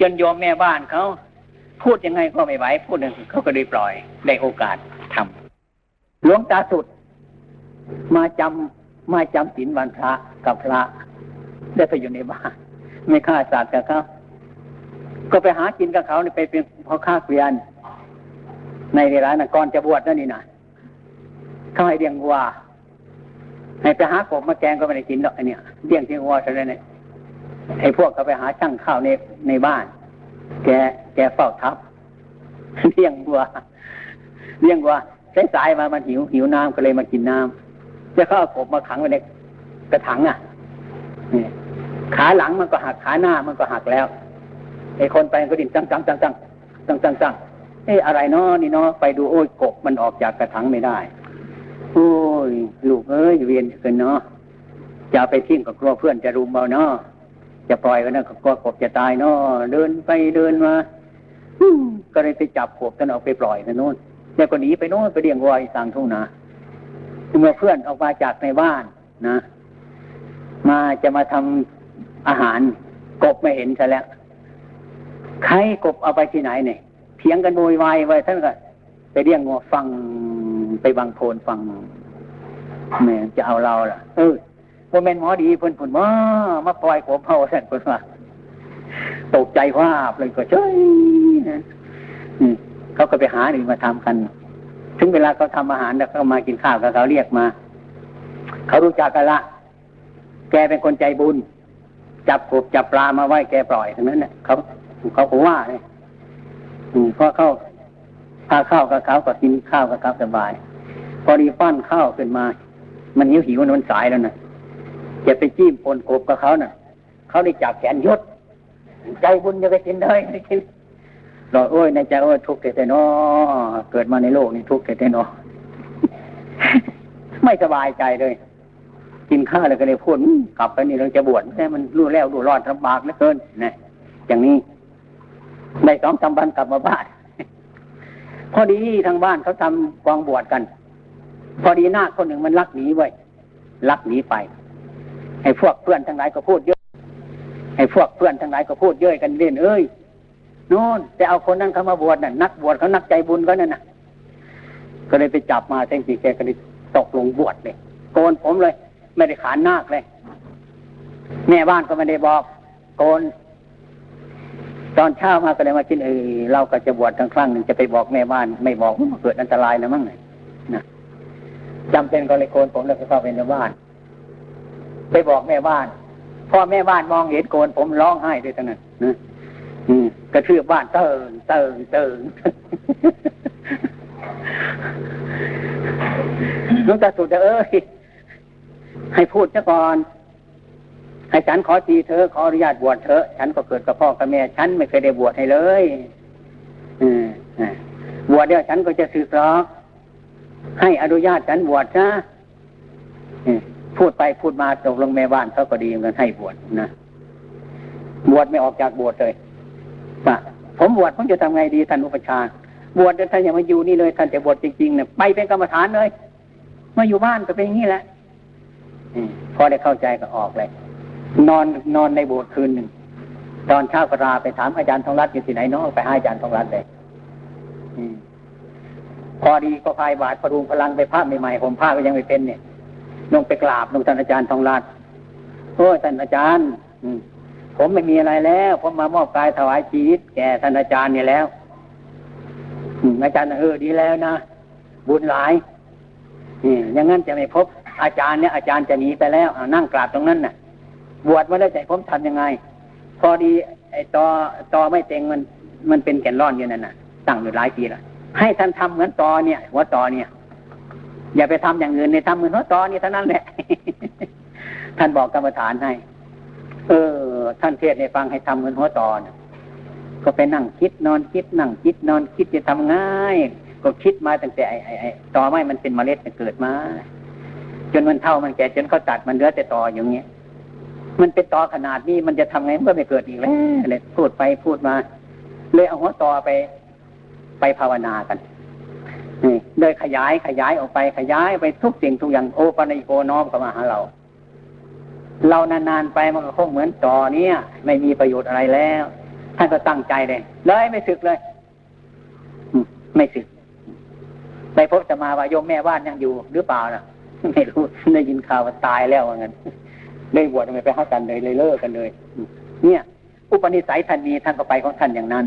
จนโยมแม่บ้านเขาพูดยังไงก็ไม่ไหวพูดหนึ่งเขาก็เลยปล่อยได้โอกาสทำหลวงตาสุด มาจำมาจำศีลวันพระกับพระ ได้ไปอยู่ในบ้านไม่ฆ่าสัตว์กับเขาก็ไปหากินกับเขาไปเป็นพ่อค้าเกวียน ในเวลานนก่อนจะบวชนั่นนี่นะเขาให้เลี้ยงวัวให้ไปหากบมาแกงก็ไม่ได้กินหรอกไอเนี่ยเลี้ยงเพียงวัวเท่านั้นเองไอ้พวกเขาไปหาช่างข้าวในในบ้าน แกแกเฝ้าทับเลี้ยงวัวเลี้ยงวัวสายสายมามันหิวหิวน้ำก็เลยมากินน้ำจะเข้ากบมาขังไว้ในกระถังอะนี่ ขาหลังมันก็หักขาหน้ามันก็หักแล้วไอ้คนไปก็ดิ้นจังจังจังจังจังจังจังเอ้อะไรเนาะนี่เนาะไปดูโอ้ยกบมันออกจากกระถังไม่ได้โอ้ยลูกเอ้ยเวียนเกินเนาะจะไปทิ้งกับกลัวเพื่อนจะรุมเอาเนาะจะปล่อยกันนะกลัวกบจะตายเนาะเดินไปเดินมาก็เลยไปจับกบกันออกไปปล่อยนะโน่นแล้วก็หนีไปโน่นไปเลี้ยงวัวสางทุ่งนาเมื่อเพื่อนออกมาจากในบ้านนะ มาจะมาทำ อาหาร กบไม่เห็นซะแล้วใครกบเอาไปที่ไหนเนี่ยเถียงกันโวยวายไว้ท่านก็ไปเรียกงัวฟังไปบางโพนฟังแม่จะเอาเราล่ะ เออพ่อแม่นหมอดีเพิ่นผุนมามาปล่อยผมเผาสั่นเพิ่นว่าตกใจว่าเลยก็เฉยเขาก็ไปหาหนึ่งมาทำกัน ถึงเวลาเขาทำอาหารแล้วเขามากินข้าวกับเขาเรียกมา เขารู้จักกันละ แกเป็นคนใจบุญ จับกบจับปลามาไว้แกปล่อยทั้งนั้นเนี่ยเขาเขาผมว่าเลยพอเข้าพาข้าวกับเขาก็กินข้าวกับเขาสบาย พอดีปั้นข้าวขึ้นมา มันหิวหิวนอนสายแล้วนะจะไปจิ้มปนกบกับเขานะ่ะเขาได้จับแขนยศใจบุญจะไปกินได้ไม่กินรอโอ้ยในใจโอ้ยทุกข์แต่นอเกิดมาในโลกนี้ทุกข์แต่นอไม่สบายใจเลย กินข้าวแล้วก็เลยพูดกลับไปนี่เราจะบวชแต่มันรู้แล้วรู้รอดลำบากเหลือเกินนะอย่างนี้ในสองสามวันกลับมาบ้าน พอดีทางบ้านเขาทากองบวชกัน พอดีหน้าคนหนึ่งมันลักหนีไว้ลักหนีไปให้พวกเพื่อนทั้งหลายก็พูดเยอะให้พวกเพื่อนทั้งหลายก็พูดเยอะกันเล่นเอ้ยนู่นจะเอาคนนั้นเขามาบวชน่ะนักบวชเขานักใจบุญก็นั่นน่ะ ก็เลยไปจับมาแทงจีแกก็เลยตกลงบวชเลยโกนผมเลย ไม่ได้ขานนาคเลย แม่บ้านก็ไม่ได้บอกโกน ตอนเช้ามาก็เลยมาคิดเออเราก็จะบวชทั้งครั้งหนึ่งจะไปบอกแม่บ้าน ไม่บอกมันเกิดอันตรายนะมั้งไงนะจำเป็นก็เลยโกนผมแล้วก็เข้าไปในบ้าน ไปบอกแม่บ้านพ่อแม่บ้านมองเห็นโกนผมร้องไห้ด้วยทั้งนั้นนะกระทืบบ้านเติงเติงเติงลูกตาสุดเอ้ย ให้พูดซะก่อนให้ฉันขอทีเธอขออนุญาตบวชเธอฉันก็เกิดกับพ่อกับแม่ ฉันไม่เคยได้บวชให้เลยบวชเดี๋ยวฉันก็จะสึกหรอกให้อนุญาตฉันบวชนะพูดไปพูดมาตกลงแม่บ้านเขาก็ดีเหมือนให้บวชนะบวชไม่ออกจากบวชเลยว่าผมบวชผมจะทำไงดีท่านอุปชา บวชท่านอย่ามาอยู่นี่เลยท่านจะบวชจริงๆเนี่ยไปเป็นกรรมฐานเลยมาอยู่บ้านก็เป็นอย่างนี้แหละ พอได้เข้าใจก็ออกเลย นอนนอนในโบสถ์คืนหนึ่งตอนเช้าก็ลาไปถามอาจารย์ทองรัตน์อยู่ที่ไหนเนาะไปให้อาจารย์ทองรัตน์เลยพอดีก็พายบาทพรุงพลังไปภาพใหม่ๆผมภาพก็ยังไม่เป็นเนี่ยลงไปกราบลงท่านอาจารย์ทองรัตน์โอ้ท่านอาจารย์ผมไม่มีอะไรแล้ว ผมมามอบกายถวายชีวิตแก่ท่านอาจารย์เนี่ยแล้วอาจารย์เออดีแล้วนะบุญหลายอย่างนั้นจะไม่พบ อาจารย์เนี่ยอาจารย์จะหนีไปแล้วนั่งกราบตรงนั้นน่ะ บวชมาแล้วใจผมทำยังไง พอดีไอ้ตอตอไม่เต็งมันมันเป็นแก่นร่อนอยู่นั่นน่ะตั้งอยู่หลายปีละให้ท่านทำเหมือนตอเนี่ยหัวตอเนี่ย อย่าไปทำอย่างอื่นในทำเหมือนหัวตอเนี่ยเท่านั้นแหละท่านบอกกรรมฐานให้ เออ ท่านเทศในฟังให้ทำเหมือนหัวตอนก็ไปนั่งคิดนอนคิดนั่งคิดนอนคิดจะทำง่าย ก็คิดมาตั้งแต่ไอ้ไอ้ตอไม้มันเป็นเมล็ดมันเกิดมา จนมันเท่ามันแก่จนเขาตัดมันเหลือแต่ตออย่างเงี้ยมันเป็นตอขนาดนี้มันจะทำไงมันก็ไม่เกิดอีกแล้วเลยพูดไปพูดมา เลยเอาหัวตอไป ไปภาวนากันนี่โดยขยายขยายออกไปขยายไปทุกสิ่งทุกอย่างโอปัญโกน้อมเข้ามาหาเรา เรานานๆไปมันก็คงเหมือนตอเนี้ยไม่มีประโยชน์อะไรแล้วท่านก็ตั้งใจเลยเลยไม่สึกเลยไม่สึกไปพบจะมาว่าโยมแม่บ้านยังอยู่หรือเปล่าน่ะ ไม่รู้ได้ยินข่าวว่าตายแล้วว่างั้นเลยบวชทำไมไปหากันเลยเลยเลิกกันเลย เนี่ย อุปนิสัยท่านมีท่านก็ไปของท่านอย่างนั้น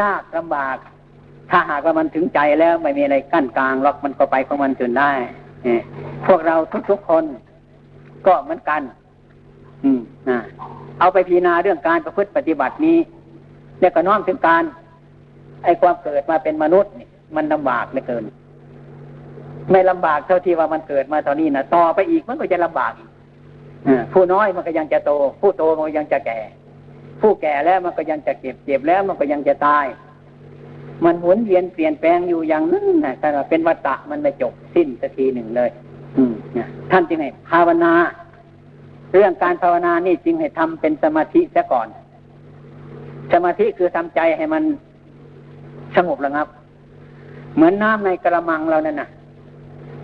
ยากลำบาก ถ้าหากว่ามันถึงใจแล้วไม่มีอะไรกั้นกลางล็อกมันก็ไปของมันจนได้พวกเราทุกๆคน ก็เหมือนกัน อืมนะเอาไปพิจารณาเรื่องการประพฤติปฏิบัตินี้แล้วก็น้อมถึงการไอ้ความเกิดมาเป็นมนุษย์นี่มันลำบากเหลือเกิน ไม่ลำบากเท่าที่ว่ามันเกิดมาตอนนี้นะต่อไปอีกมันก็จะลำบากผู้น้อยมันก็ยังจะโต ผู้โตมันก็ยังจะแก่ ผู้แก่แล้วมันก็ยังจะเก็บเจ็บแล้วมันก็ยังจะตาย มันหมุนเวียนเปลี่ยนแปลงอยู่อย่างนั้นนะแต่เป็นวัฏฏะมันไม่จบสิ้นสักทีหนึ่งเลย อืมท่านจึงให้ภาวนา เรื่องการภาวนานี่จึงให้ทำเป็นสมาธิซะก่อน สมาธิคือทำใจให้มันสงบระงับ เหมือนน้ำในกระมังเรานั่นน่ะ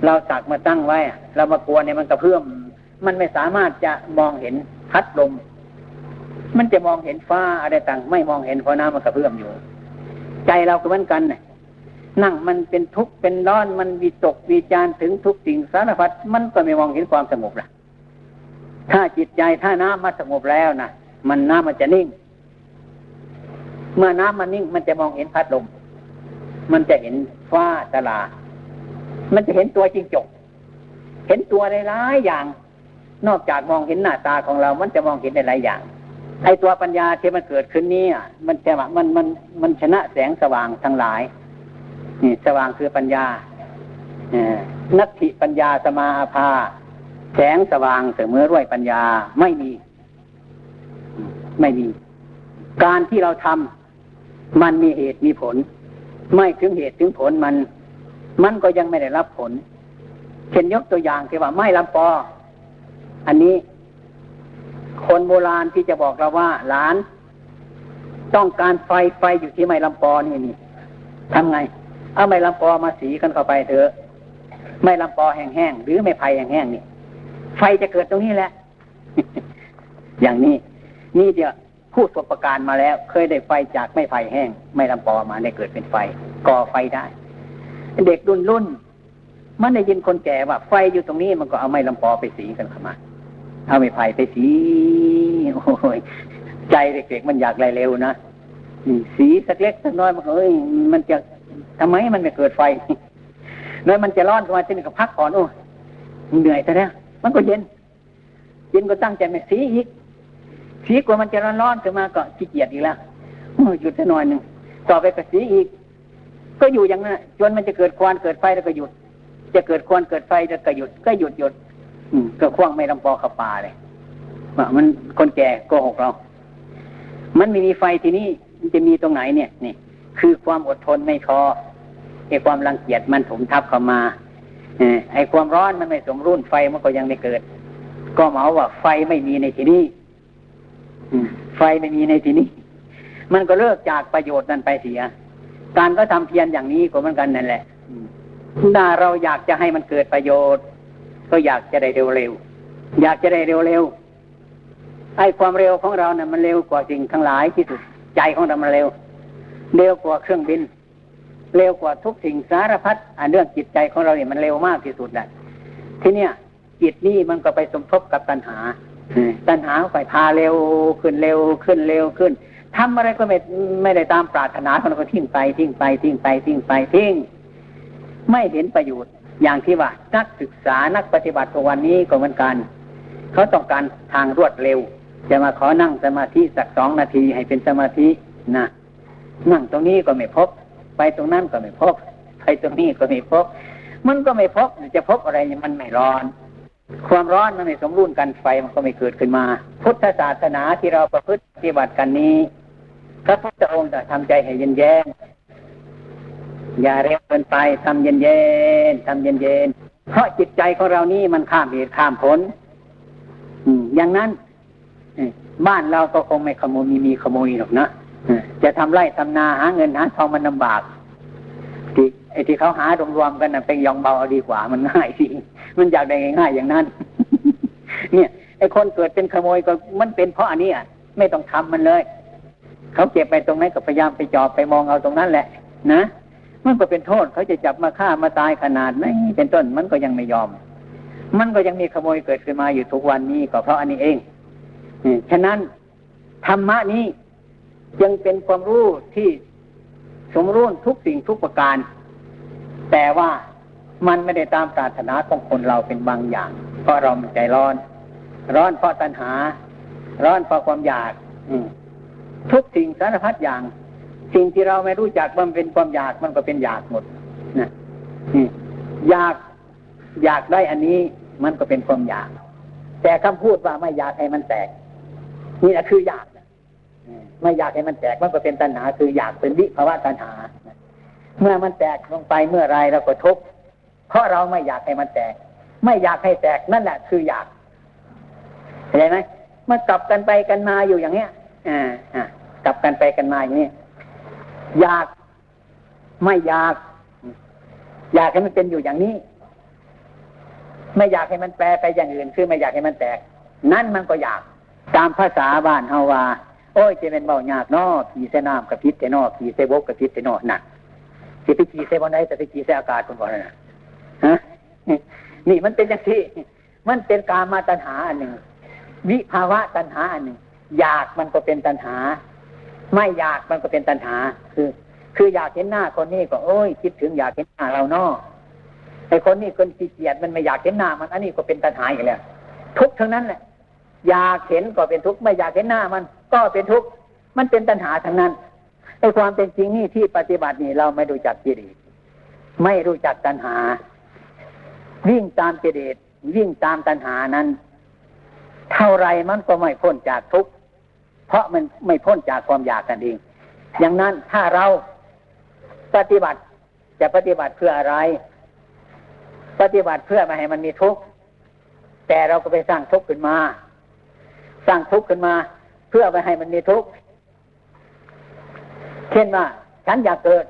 เราตักมาตั้งไว้ เรามากลัวเนี่ยมันกระเพื่อม มันไม่สามารถจะมองเห็นพัดลม มันจะมองเห็นฟ้าอะไรต่าง ไม่มองเห็นเพราะน้ำมันกระเพื่อมอยู่ ใจเราก็เหมือนกันเนี่ยนั่งมันเป็นทุกข์เป็นร้อนมันวิตกวิจารถึงทุกสิ่งสารพัดมันก็ไม่มองเห็นความสงบละถ้าจิตใจถ้าน้ำมันสงบแล้วนะมันน้ำมันจะนิ่ง เมื่อน้ำมันนิ่ง มันจะมองเห็นพัดลม มันจะเห็นฟ้าตลา มันจะเห็นตัวจริงจก เห็นตัวในหลายอย่าง นอกจากมองเห็นหน้าตาของเรา มันจะมองเห็นในหลายอย่าง ไอ้ตัวปัญญาที่มันเกิดขึ้นนี้มันจะมันมันมันชนะแสงสว่างทั้งหลายนี่สว่างคือปัญญานัตถิปัญญาสมาภา แสงสว่างเสมอด้วยปัญญาไม่มี ไม่มี การที่เราทำมันมีเหตุมีผล ไม่ถึงเหตุถึงผลมัน มันก็ยังไม่ได้รับผล เช่นยกตัวอย่างที่ว่าไม่ลำปอ อันนี้ คนโบราณที่จะบอกเราว่า หลาน ต้องการไฟไฟอยู่ที่ไม่ลำปอนี่นี่ทำไง เอาไม่ลำปอมาสีกันเข้าไปเถอะไม่ลำปอแห้งๆหรือไม่ไผ่แห้งๆนี่ ไฟจะเกิดตรงนี้แหละ อย่างนี้ นี่เดียวผู้สบประการมาแล้ว เคยได้ไฟจากไม่ไฟแห้งไม่ลำปอมาได้เกิดเป็นไฟก่อไฟได้ เด็กรุ่นรุ่นมันได้ยินคนแก่ว่าไฟอยู่ตรงนี้มันก็เอาไม้ลำปอไปสีกันเข้ามาเอาไม้ไผ่ไปสีโอ้ยใจเด็กๆมันอยากไรเร็วนะสีสักเล็กสักน้อยมันเอ้ยมันจะทำไมมันไม่เกิดไฟน้อยมันจะร้อนขึ้นมาจนก็พักก่อนโอ้เหนื่อยซะแล้วมันก็เย็น เย็นก็ตั้งใจไม่สีอีกสีกว่ามันจะร้อนๆขึ้นมาก็ขี้เกียจอีกแล้วหยุดสักหน่อยหนึ่งต่อไปก็สีอีก ก็อยู่อย่างนั้นจนมันจะเกิดควันเกิดไฟแล้วก็หยุด จะเกิดควันเกิดไฟแล้วก็หยุดก็หยุดหยุด อืมก็คว้างไม่ลำปอขับปลาเลยว่ามันคนแก่โกหกเรา มันไม่มีไฟทีนี้มันจะมีตรงไหนเนี่ยนี่คือความอดทนไม่พอไอ้ความรังเกียจมันถมทับเข้ามาไอ้ความร้อนมันไม่สมรุ่นไฟมันก็ยังไม่เกิด ก็หมายว่าไฟไม่มีในที่นี้ไฟไม่มีในที่นี้ มันก็เลิกจากประโยชน์นั้นไปเสีย การก็ทำเพียรอย่างนี้ก็เหมือนกันนั่นแหละถ้าเราอยากจะให้มันเกิดประโยชน์ ก็อยากจะได้เร็วๆอยากจะได้เร็วๆไอ้ความเร็วของเราเนี่ยมันเร็วกว่าสิ่งทั้งหลายที่สุดใจของเรามันเร็ว เร็วกว่าเครื่องบิน เร็วกว่าทุกสิ่งสารพัดอันเรื่องจิตใจของเราเนี่ยมันเร็วมากที่สุดแหละทีเนี้ยจิตนี่มันก็ไปสมทบกับตัณหาตัณหาไปพาเร็วขึ้นเร็วขึ้นเร็วขึ้น ทำอะไรก็ไม่ไม่ได้ตามปรารถนาของเราก็ทิ้งไปทิ้งไปทิ้งไปทิ้งไปทิ้งไม่เห็นประโยชน์ อย่างที่ว่า นักศึกษานักปฏิบัติตัววันนี้ก็เหมือนกันเขาต้องการทางรวดเร็ว จะมาขอนั่งสมาธิสักสองนาทีให้เป็นสมาธินะนั่งตรงนี้ก็ไม่พบ ไปตรงนั้นก็ไม่พบ ไปตรงนี้ก็ไม่พบ มันก็ไม่พบจะพบอะไรมันไม่ร้อน ความร้อนมันไม่สมรุนกันไฟมันก็ไม่เกิดขึ้นมา พุทธศาสนาที่เราประพฤติปฏิบัติกันนี้ พระพุทธองค์จะทำใจให้เย็นแย้อย่าเร็วเกินไปทำเย็นเย็นทำเย็นเย็นเพราะจิตใจของเรานี่มันข้ามเหตุข้ามผลอย่างนั้นบ้านเราก็คงไม่ขโมยมีมีขโมยหรอกนะจะทำไร่ทำนาหาเงินหาทองมันลาบากที่ไอ้ที่เขาหารวมๆกันนะเป็นยองเบาเอาดีกว่ามันง่ายสิมันอยากได้ง่ายอย่างนั้น เนี่ยไอ้คนเกิดเป็นขโมยก็มันเป็นเพราะอันนี้อะไม่ต้องทำมันเลย เขาเก็บไปตรงนั้นก็พยายามไปจอบไปมองเอาตรงนั้นแหละ นะ มันก็เป็นโทษเขาจะจับมาฆ่ามาตายขนาดไหนเป็นต้นมันก็ยังไม่ยอม มันก็ยังมีขโมยเกิดขึ้นมาอยู่ทุกวันนี้ก็เพราะอันนี้เองฉะนั้นธรรมะนี้ยังเป็นความรู้ที่สมรู้ทุกสิ่งทุกประการ แต่ว่ามันไม่ได้ตามปรารถนาของคนเราเป็นบางอย่าง เพราะเรามันใจร้อน ร้อนเพราะตัณหา ร้อนเพราะความอยาก อื ทุกสิ่งสารพัดอย่าง สิ่งที่เราไม่รู้จักมันเป็นความอยากมันก็เป็นอยากหมดนะอยากอยากได้อันนี้มันก็เป็นความอยาก แต่คำพูดว่าไม่อยากให้มันแตก นี่แหละคืออยากไม่อยากให้มันแตกมันก็เป็นตัณหา คืออยากเป็นวิภาวะตัณหา เมื่อมันแตกลงไปเมื่อไรเราก็ทุกข์เพราะเราไม่อยากให้มันแตก ไม่อยากให้แตกนั่นแหละคืออยากเห็นไหมมื่อกลับกันไปกันมาอยู่อย่างเนี้ย กลับกันไปกันมาอย่างนี้อยากไม่อยาก อยากให้มันเป็นอยู่อย่างนี้ ไม่อยากให้มันแปลไปอย่างอื่น คือไม่อยากให้มันแตก นั่นมันก็อยาก ตามภาษาบ้านเฮาว่าโอ้ยจะเป็นเบายากนอขี่เสน้ำกับพิษแต่นอขี่เสบกกับพิษแต่นอหนักจะไปขี่เสบนไหนแต่ไปขี่เสอากาศคนบอกนะฮะนี่มันเป็นอย่างที่มันเป็นการมาตัญหาอันหนึ่งวิภาวะตัณหาอันหนึ่ง อยากมันก็เป็นตัณหา ไม่อยากมันก็เป็นตัณหา คือ คืออยากเห็นหน้าคนนี้ก็โอ้ยคิดถึงอยากเห็นหน้าเราเนาะไอ้คนนี้คนขี้เกียจมันไม่อยากเห็นหน้ามันอันนี้ก็เป็นตัณหาอีกแล้วทุกทั้งนั้นแหละ อยากเห็นก็เป็นทุกข์ไม่อยากเห็นหน้ามัน ก็เป็นทุกข์มันเป็นตัณหาทั้งนั้นไอ้ความเป็นจริงนี่ที่ปฏิบัตินี่เราไม่รู้จักกิเลสไม่รู้จักตัณหา วิ่งตามกิเลสวิ่งตามตัณหานั้น เท่าไรมันก็ไม่พ้นจากทุกข์ เพราะมันไม่พ้นจากความอยากกันเอง อย่างนั้นถ้าเราปฏิบัติจะปฏิบัติเพื่ออะไร ปฏิบัติเพื่อไม่ให้มันมีทุกข์แต่เราก็ไปสร้างทุกข์ขึ้นมา สร้างทุกข์ขึ้นมา เพื่อไปให้มันมีทุกข์เช่นว่าฉันอยากเกิด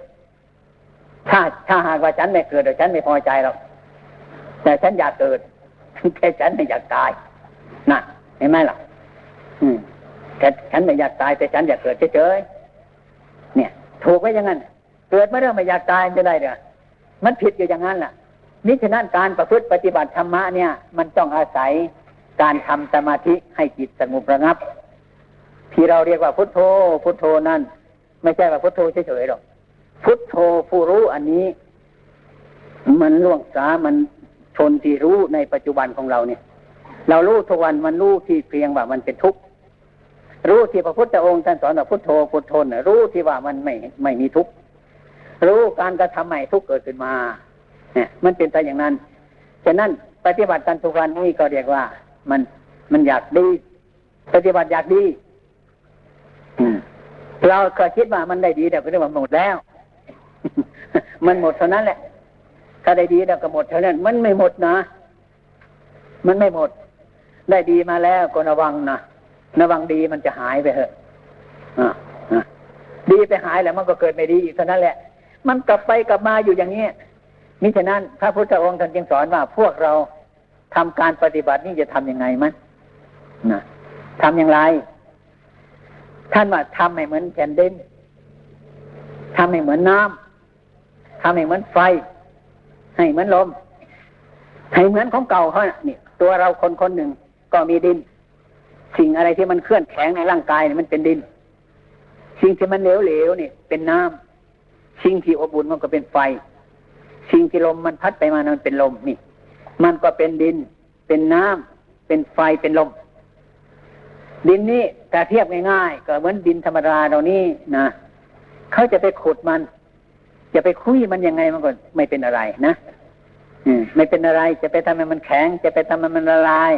ถ้าถ้าหากว่าฉันไม่เกิดฉันไม่พอใจหรอกแต่ฉันอยากเกิดแต่ฉันไม่อยากตายนะเห็นไหมล่ะ อืม แต่ฉันไม่อยากตายแต่ฉันอยากเกิดเฉยๆเนี่ย ถูกไหมอย่างนั้น เกิดไม่เรื่องไม่อยากตายจะได้เด้อมันผิดอยู่อย่างนั้นล่ะนี่ฉะนั้นการประพฤติปฏิบัติธรรมะเนี่ย มันต้องอาศัยการทำสมาธิให้จิตสงบระงับ ที่เราเรียกว่าพุทโธ พุทโธนั่น ไม่ใช่ว่าพุทโธเฉยๆหรอกพุทโธผู้รู้อันนี้ มันล่วงสามันชนที่รู้ในปัจจุบันของเราเนี่ย เรารู้ทุกวันมันรู้ที่เพียงว่ามันเป็นทุกข์ รู้ที่พระพุทธองค์ท่านสอนว่าพุทโธพุทโธรู้ที่ว่ามันไม่ไม่มีทุกข์รู้การกระทำใหม่ทุกข์เกิดขึ้นมาเนี่ยมันเป็นไปอย่างนั้นฉะนั้นปฏิบัติกันทุกวันนี้ก็เรียกว่า มันมันอยากดี ปฏิบัติอยากดีเราก็คิดว่ามันได้ดีแต่ก็เรียกว่าหมดแล้ว มันหมดเท่านั้นแหละ ถ้าได้ดีแล้วก็หมดเท่านั้น มันไม่หมดนะ มันไม่หมด ได้ดีมาแล้วก็ระวังนะ ระวังดีมันจะหายไปเถอะดีไปหายแล้วมันก็เกิดไม่ดีอีกเท่านั้นแหละ มันกลับไปกลับมาอยู่อย่างนี้มิฉะนั้นพระพุทธองค์ท่านจึงสอนว่า พวกเราทำการปฏิบัตินี่จะทํำยังไงมั้ยนะทำอย่างไร ท่านว่าทำให้เหมือนแผ่นดินทำให้เหมือนน้ำทำให้เหมือนไฟ ให้เหมือนลม ให้เหมือนของเก่าเขาเนี่ยตัวเราคนคนหนึ่งก็มีดิน สิ่งอะไรที่มันเคลื่อนแข็งในร่างกายเนี่ยมันเป็นดิน สิ่งที่มันเหลวๆเนี่ยเป็นน้ำสิ่งที่อบอุ่นมันก็เป็นไฟ สิ่งที่ลมมันพัดไปมามันเป็นลมนี่ มันก็เป็นดิน เป็นน้ำเป็นไฟเป็นลม ดินนี้แต่เทียบง่ายๆก็เหมือนดินธรรมดาเรานี่นะเขาจะไปขุดมันจะไปคุยมันยังไงมันก็ไม่เป็นอะไรนะอืไม่เป็นอะไรจะไปทำให้มันแข็ง จะไปทำให้มันละลาย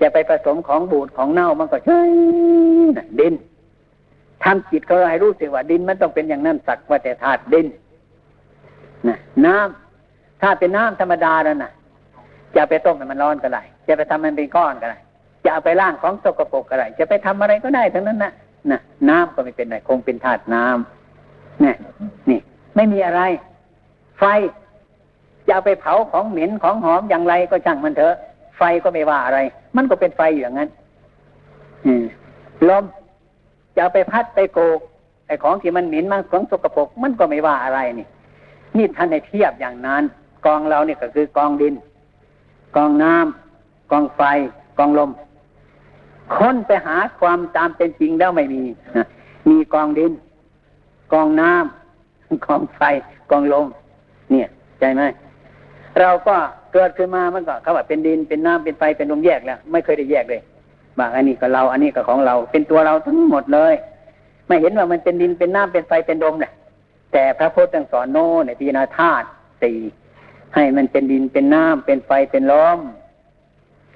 จะไปผสมของบูดของเน่ามันก็เฉยดินทำจิตเขาให้รู้สึกว่าดินมันต้องเป็นอย่างนั้นสักว่าแต่ธาตุดินนะน้ำถ้าเป็นน้ำธรรมดาแล้วนะจะไปต้มให้มันร้อนก็ได้จะไปทำมันเป็นก้อนก็ได้จะเอาไปล่างของสกปรกก็ได้จะไปทำอะไรก็ได้ทั้งนั้นนะนะน้ำก็ไม่เป็นไรคงเป็นธาตุน้ำนี่นี่ ไม่มีอะไร ไฟจะเอาไปเผาของเหม็นของหอมอย่างไรก็ช่างมันเถอะ ไฟก็ไม่ว่าอะไร มันก็เป็นไฟอย่างนั้นอืมลมจะเอาไปพัดไปโกกไอ้ของที่มันเหม็นมันของสกปรกมันก็ไม่ว่าอะไรนี่ นี่ท่านในเทียบอย่างนั้น กองเราเนี่ยก็คือกองดิน กองน้ำกองไฟ กองลม ค้นไปหาความตามเป็นจริงแล้วไม่มีมีกองดิน กองน้ำกองไฟ กองลม เนี่ย ใจไหม เราก็เกิดขึ้นมามันก็เขาว่าเป็นดินเป็นน้ำเป็นไฟเป็นลมแยกแล้วไม่เคยได้แยกเลยบางอันนี้ก็เราอันนี้ก็ของเรา เป็นตัวเราทั้งหมดเลย ไม่เห็นว่ามันเป็นดินเป็นน้ำเป็นไฟเป็นลมเลยแต่พระพุทธสอนโน่ในปีนาธาตุสี่ให้มันเป็นดินเป็นน้ำเป็นไฟเป็นลม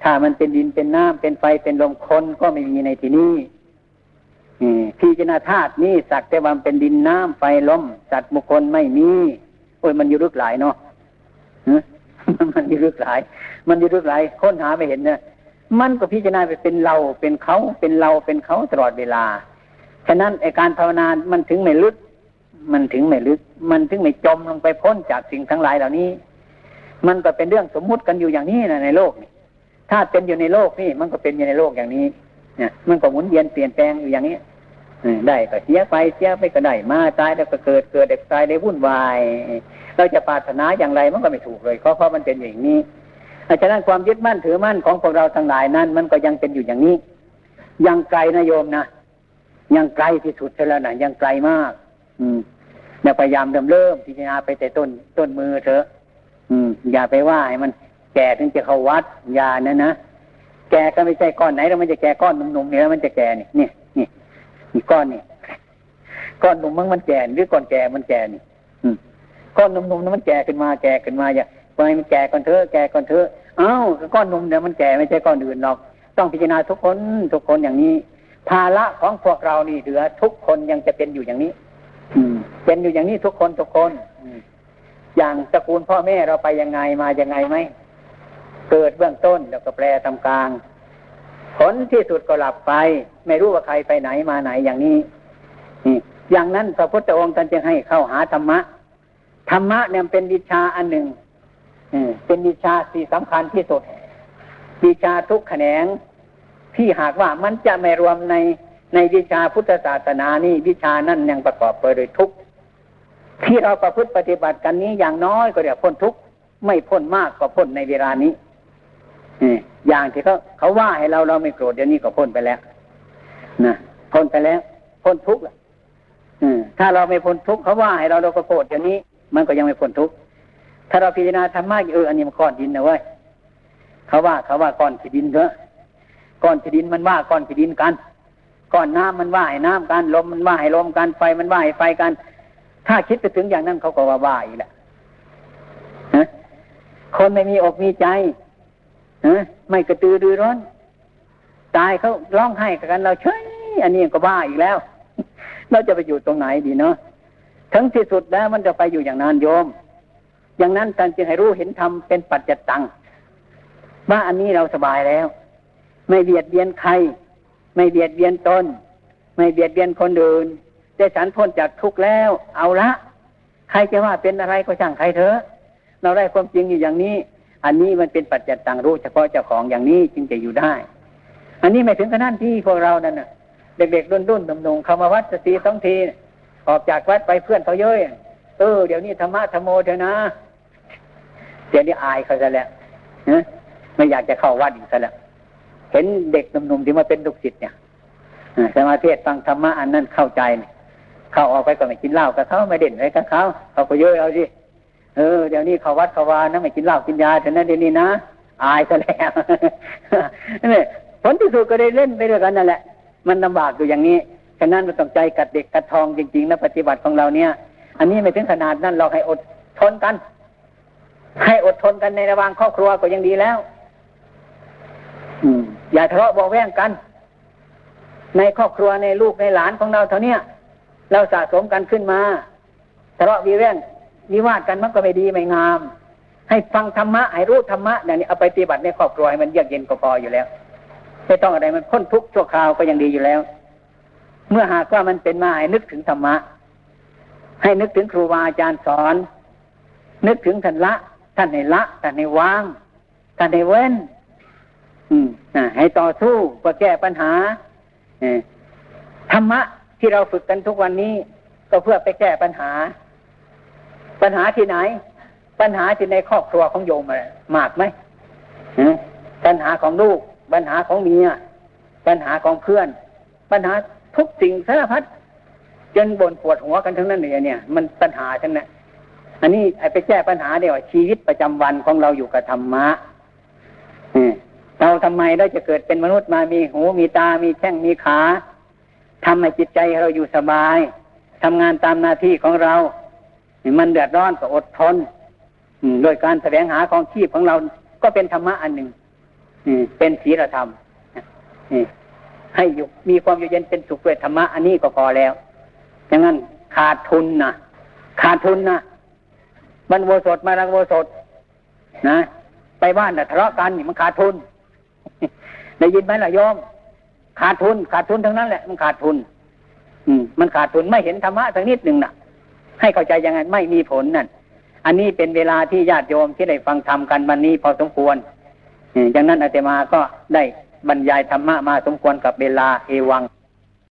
ถ้ามันเป็นดินเป็นน้ำเป็นไฟเป็นลมคนก็ไม่มีในที่นี้พิจารณาธาตุนี่สักแต่ว่าเป็นดินน้ำไฟลมสัตว์บุคคลไม่มีโอ้ยมันอยู่ลึกหลายเนาะ มันยู่ลึกหลาย มันยู่ลึกหลายค้นหาไม่เห็นนี่ยมันก็พิจารณาไปเป็นเราเป็นเขาเป็นเราเป็นเขาตลอดเวลา ฉะนั้นไอการภาวนา มันถึงไม่ลึก มันถึงไม่ลึก มันถึงไม่จมลงไปพ้นจากสิ่งทั้งหลายเหล่านี้ มันก็เป็นเรื่องสมมุติกันอยู่อย่างนี้นะในโลกนี่ถ้าเป็นอยู่ในโลกนี่มันก็เป็นอยู่ในโลกอย่างนี้เนี่ยมันก็หมุนเวียนเปลี่ยนแปลงอยู่อย่างนี้ ได้ก็เสียไปเสียไปก็ได้มาตายแล้วก็เกิดเกิดเด็กตายได้วุ่นวาย เราจะปรารถนาอย่างไรมันก็ไม่ถูกเลยเพราะเพราะมันเป็นอย่างนี้ฉะนั้นความยึดมั่นถือมั่นของพวกเราทั้งหลายนั้น มันก็ยังเป็นอยู่อย่างนี้ ยังไกลนะโยมนะยังไกลที่สุดแล้วนะยังไกลมาก อืมอย่าพยายามเริ่มเริ่มพิจารณาไปแต่ต้นต้นมือเถอะ อืม อย่าไปว่าให้มันแก่ถึงจะเข้าวัดอย่านะนะแก่ก็ไม่ใช่ก้อนไหนแล้วมันจะแก่ก้อนหนุ่มๆนี่แล้วมันจะแก่นี่นี่นี่ นี่ก้อนนี่ก้อนหนุ่มมันมันแก่หรือก้อนแก่มันแก่นี่ก้อนหนุ่มๆนั้นมันแก่ขึ้นมาแก่ขึ้นมาอย่าไปมันแก่ก่อนเถอะแก่ก่อนเถอะเอ้าก้อนหนุ่มเนี่ยมันแก่ไม่ใช่ก้อนอื่นหรอก ต้องพิจารณาทุกคนทุกคนอย่างนี้ ภาระของพวกเรานี่เหลือทุกคนยังจะเป็นอยู่อย่างนี้ อืม เป็นอยู่อย่างนี้ทุกคนทุกคนอืมอย่างตระกูลพ่อแม่เราไปยังไงมายังไงไหมเกิดเบื้องต้นแล้วก็แปลทำกลาง ผลที่สุดก็หลับไป ไม่รู้ว่าใครไปไหนมาไหนอย่างนี้นี่อย่างนั้นพระพุทธองค์ท่านจึงให้เข้าหาธรรมะ ธรรมะเนี่ยเป็นวิชาอันหนึ่งเป็นวิชาที่สำคัญที่สุด วิชาทุกแขนง ที่หากว่ามันจะไม่รวมในในวิชาพุทธศาสนานี่วิชานั้นยังประกอบไปด้วยทุกที่เราประพฤติปฏิบัติกันนี้อย่างน้อยก็เดี๋ยวพ้นทุกไม่พ้นมากก็พ้นในเวลานี้ อย่างที่เขาเขาว่าให้เราเราไม่โกรธเดี๋ยวนี้ก็พ้นไปแล้วนะพ้นไปแล้ว พ้นทุกข์ถ้าเราไม่พ้นทุกข์เขาว่าให้เราเราก็โกรธเดี๋ยวนี้ มันก็ยังไม่พ้นทุกข์ถ้าเราพิจารณาธรรมะเอออันนี้มันก้อนดินนะเว้ยเขาว่าเขาว่าก้อนขีดินเถอะก้อนขีดินมันว่าก้อนขีดินกันก้อนน้ำมันว่าให้น้ำกันลมมันว่าให้ลมกันไฟมันว่าให้ไฟกัน ถ้าคิดไปถึงอย่างนั้นเขาก็ว่าว่าอีกแหละคนไม่มีอกมีใจ ไม่กระตือรือร้นตายเขาร้องไห้กันเราเฉยอันนี้ก็บ้าอีกแล้ว เราจะไปอยู่ตรงไหนดีเนาะทั้งที่สุดแล้วมันจะไปอยู่อย่างนั้นโยม อย่างนั้นท่านจึงให้รู้เห็นธรรมเป็นปัจจตังว่าอันนี้เราสบายแล้ว ไม่เบียดเบียนใคร ไม่เบียดเบียนตนไม่เบียดเบียนคนอื่นได้ฉันพ้นจากทุกข์แล้ว เอาละ ใครจะว่าเป็นอะไรก็ช่างใครเถอะ เราได้ความจริงอยู่อย่างนี้ อันนี้มันเป็นปัจจัยต่างรู้เฉพาะเจ้าของอย่างนี้จึงจะอยู่ได้ อันนี้ไม่ถึงขนาดที่พวกเรานั่นน่ะ เด็กๆรุ่นรุ่นหนุ่มๆเข้ามาวัดสตีสองทีออกจากวัดไปเพื่อนเขาเยอะเออเดี๋ยวนี้ธรรมะธรรมโมเถอะนะเดี๋ยวนี้อายเขาซะแล้วนะไม่อยากจะเข้าวัดอีกซะแล้วเห็นเด็กหนุ่มๆที่มาเป็นลูกศิษย์เนี่ยสมาธิฟังธรรมะอันนั้นเข้าใจเนี่ยเข้าออกไปก็ไม่กินเหล้ากับเขาไม่เด่นอะไรกับเขาเขาก็เยอะเอาสิ เออเดี๋ยวนี้เขาวัดเขาวานะไม่กินเหล้ากินยาแต่นั้นเดี๋ยวนี้นะอายซะแล้วนี่ผลที่สุดก็ได้เล่นไปด้วยกันนั่นแหละ มันลำบากอยู่อย่างนี้ฉะนั้นเราต้องใจกัดเด็กกัดทองจริงๆนะปฏิบัติของเราเนี่ย อันนี้ไม่ถึงขนาดนั้นเราให้อดทนกัน ให้อดทนกันในระหว่างครอบครัวก็ยังดีแล้ว อืม อย่าทะเลาะบอกแว่งกัน ในครอบครัวในลูกในหลานของเราเท่านี้เราสะสมกันขึ้นมาทะเลาะวีแว่ง วิวาทกันมันก็ไม่ดีไม่งาม ให้ฟังธรรมะให้รู้ธรรมะอย่างนี้เอาไปปฏิบัติในครอบครัวให้มันเยือกเย็นก็พออยู่แล้วไม่ต้องอะไรมันพ้นทุกข์ชั่วคราวก็ยังดีอยู่แล้ว เมื่อหากว่ามันเป็นมาให้นึกถึงธรรมะ ให้นึกถึงครูบาอาจารย์สอน นึกถึงท่านละ ท่านในละท่านในวาง ท่านในเว้น อืมให้ต่อสู้เพื่อแก้ปัญหาธรรมะที่เราฝึกกันทุกวันนี้ ก็เพื่อไปแก้ปัญหา ปัญหาที่ไหน ปัญหาที่ในครอบครัวของโยมมากไหมปัญหาของลูก ปัญหาของเมีย ปัญหาของเพื่อน ปัญหาทุกสิ่งสารพัดจนบ่นปวดหัวกันทั้งนั้นเลยเนี่ย มันปัญหาทั้งนั้นอันนี้ไอ้ไปแก้ปัญหาเดียวชีวิตประจำวันของเราอยู่กับธรรมะเราทำไมเราจะเกิดเป็นมนุษย์มามีหูมีตา มีแข้งมีขาทำให้จิตใจเราอยู่สบายทำงานตามหน้าที่ของเรา มันเดือดร้อนก็อดทนโดยการแสวงหาของชีพของเราก็เป็นธรรมะอันหนึ่งเป็นศีลธรรมให้อยู่มีความอยู่เย็นเป็นสุขด้วยธรรมะอันนี้ก็พอแล้วดังนั้นขาดทุนนะขาดทุนนะบรรโวสดมารังโวสดนะไปบ้านแต่ทะเลาะกันมันขาดทุนได้ยินไหมล่ะโยม ขาดทุน ขาดทุนทั้งนั้นแหละมันขาดทุน อืมมันขาดทุนไม่เห็นธรรมะสักนิดหนึ่งน่ะ ให้เข้าใจยังไงไม่มีผลนั่นอันนี้เป็นเวลาที่ญาติโยมที่ได้ฟังธรรมกันวันนี้พอสมควรดังนั้นอาตมาก็ได้บรรยายธรรมะมาสมควรกับเวลาเอวัง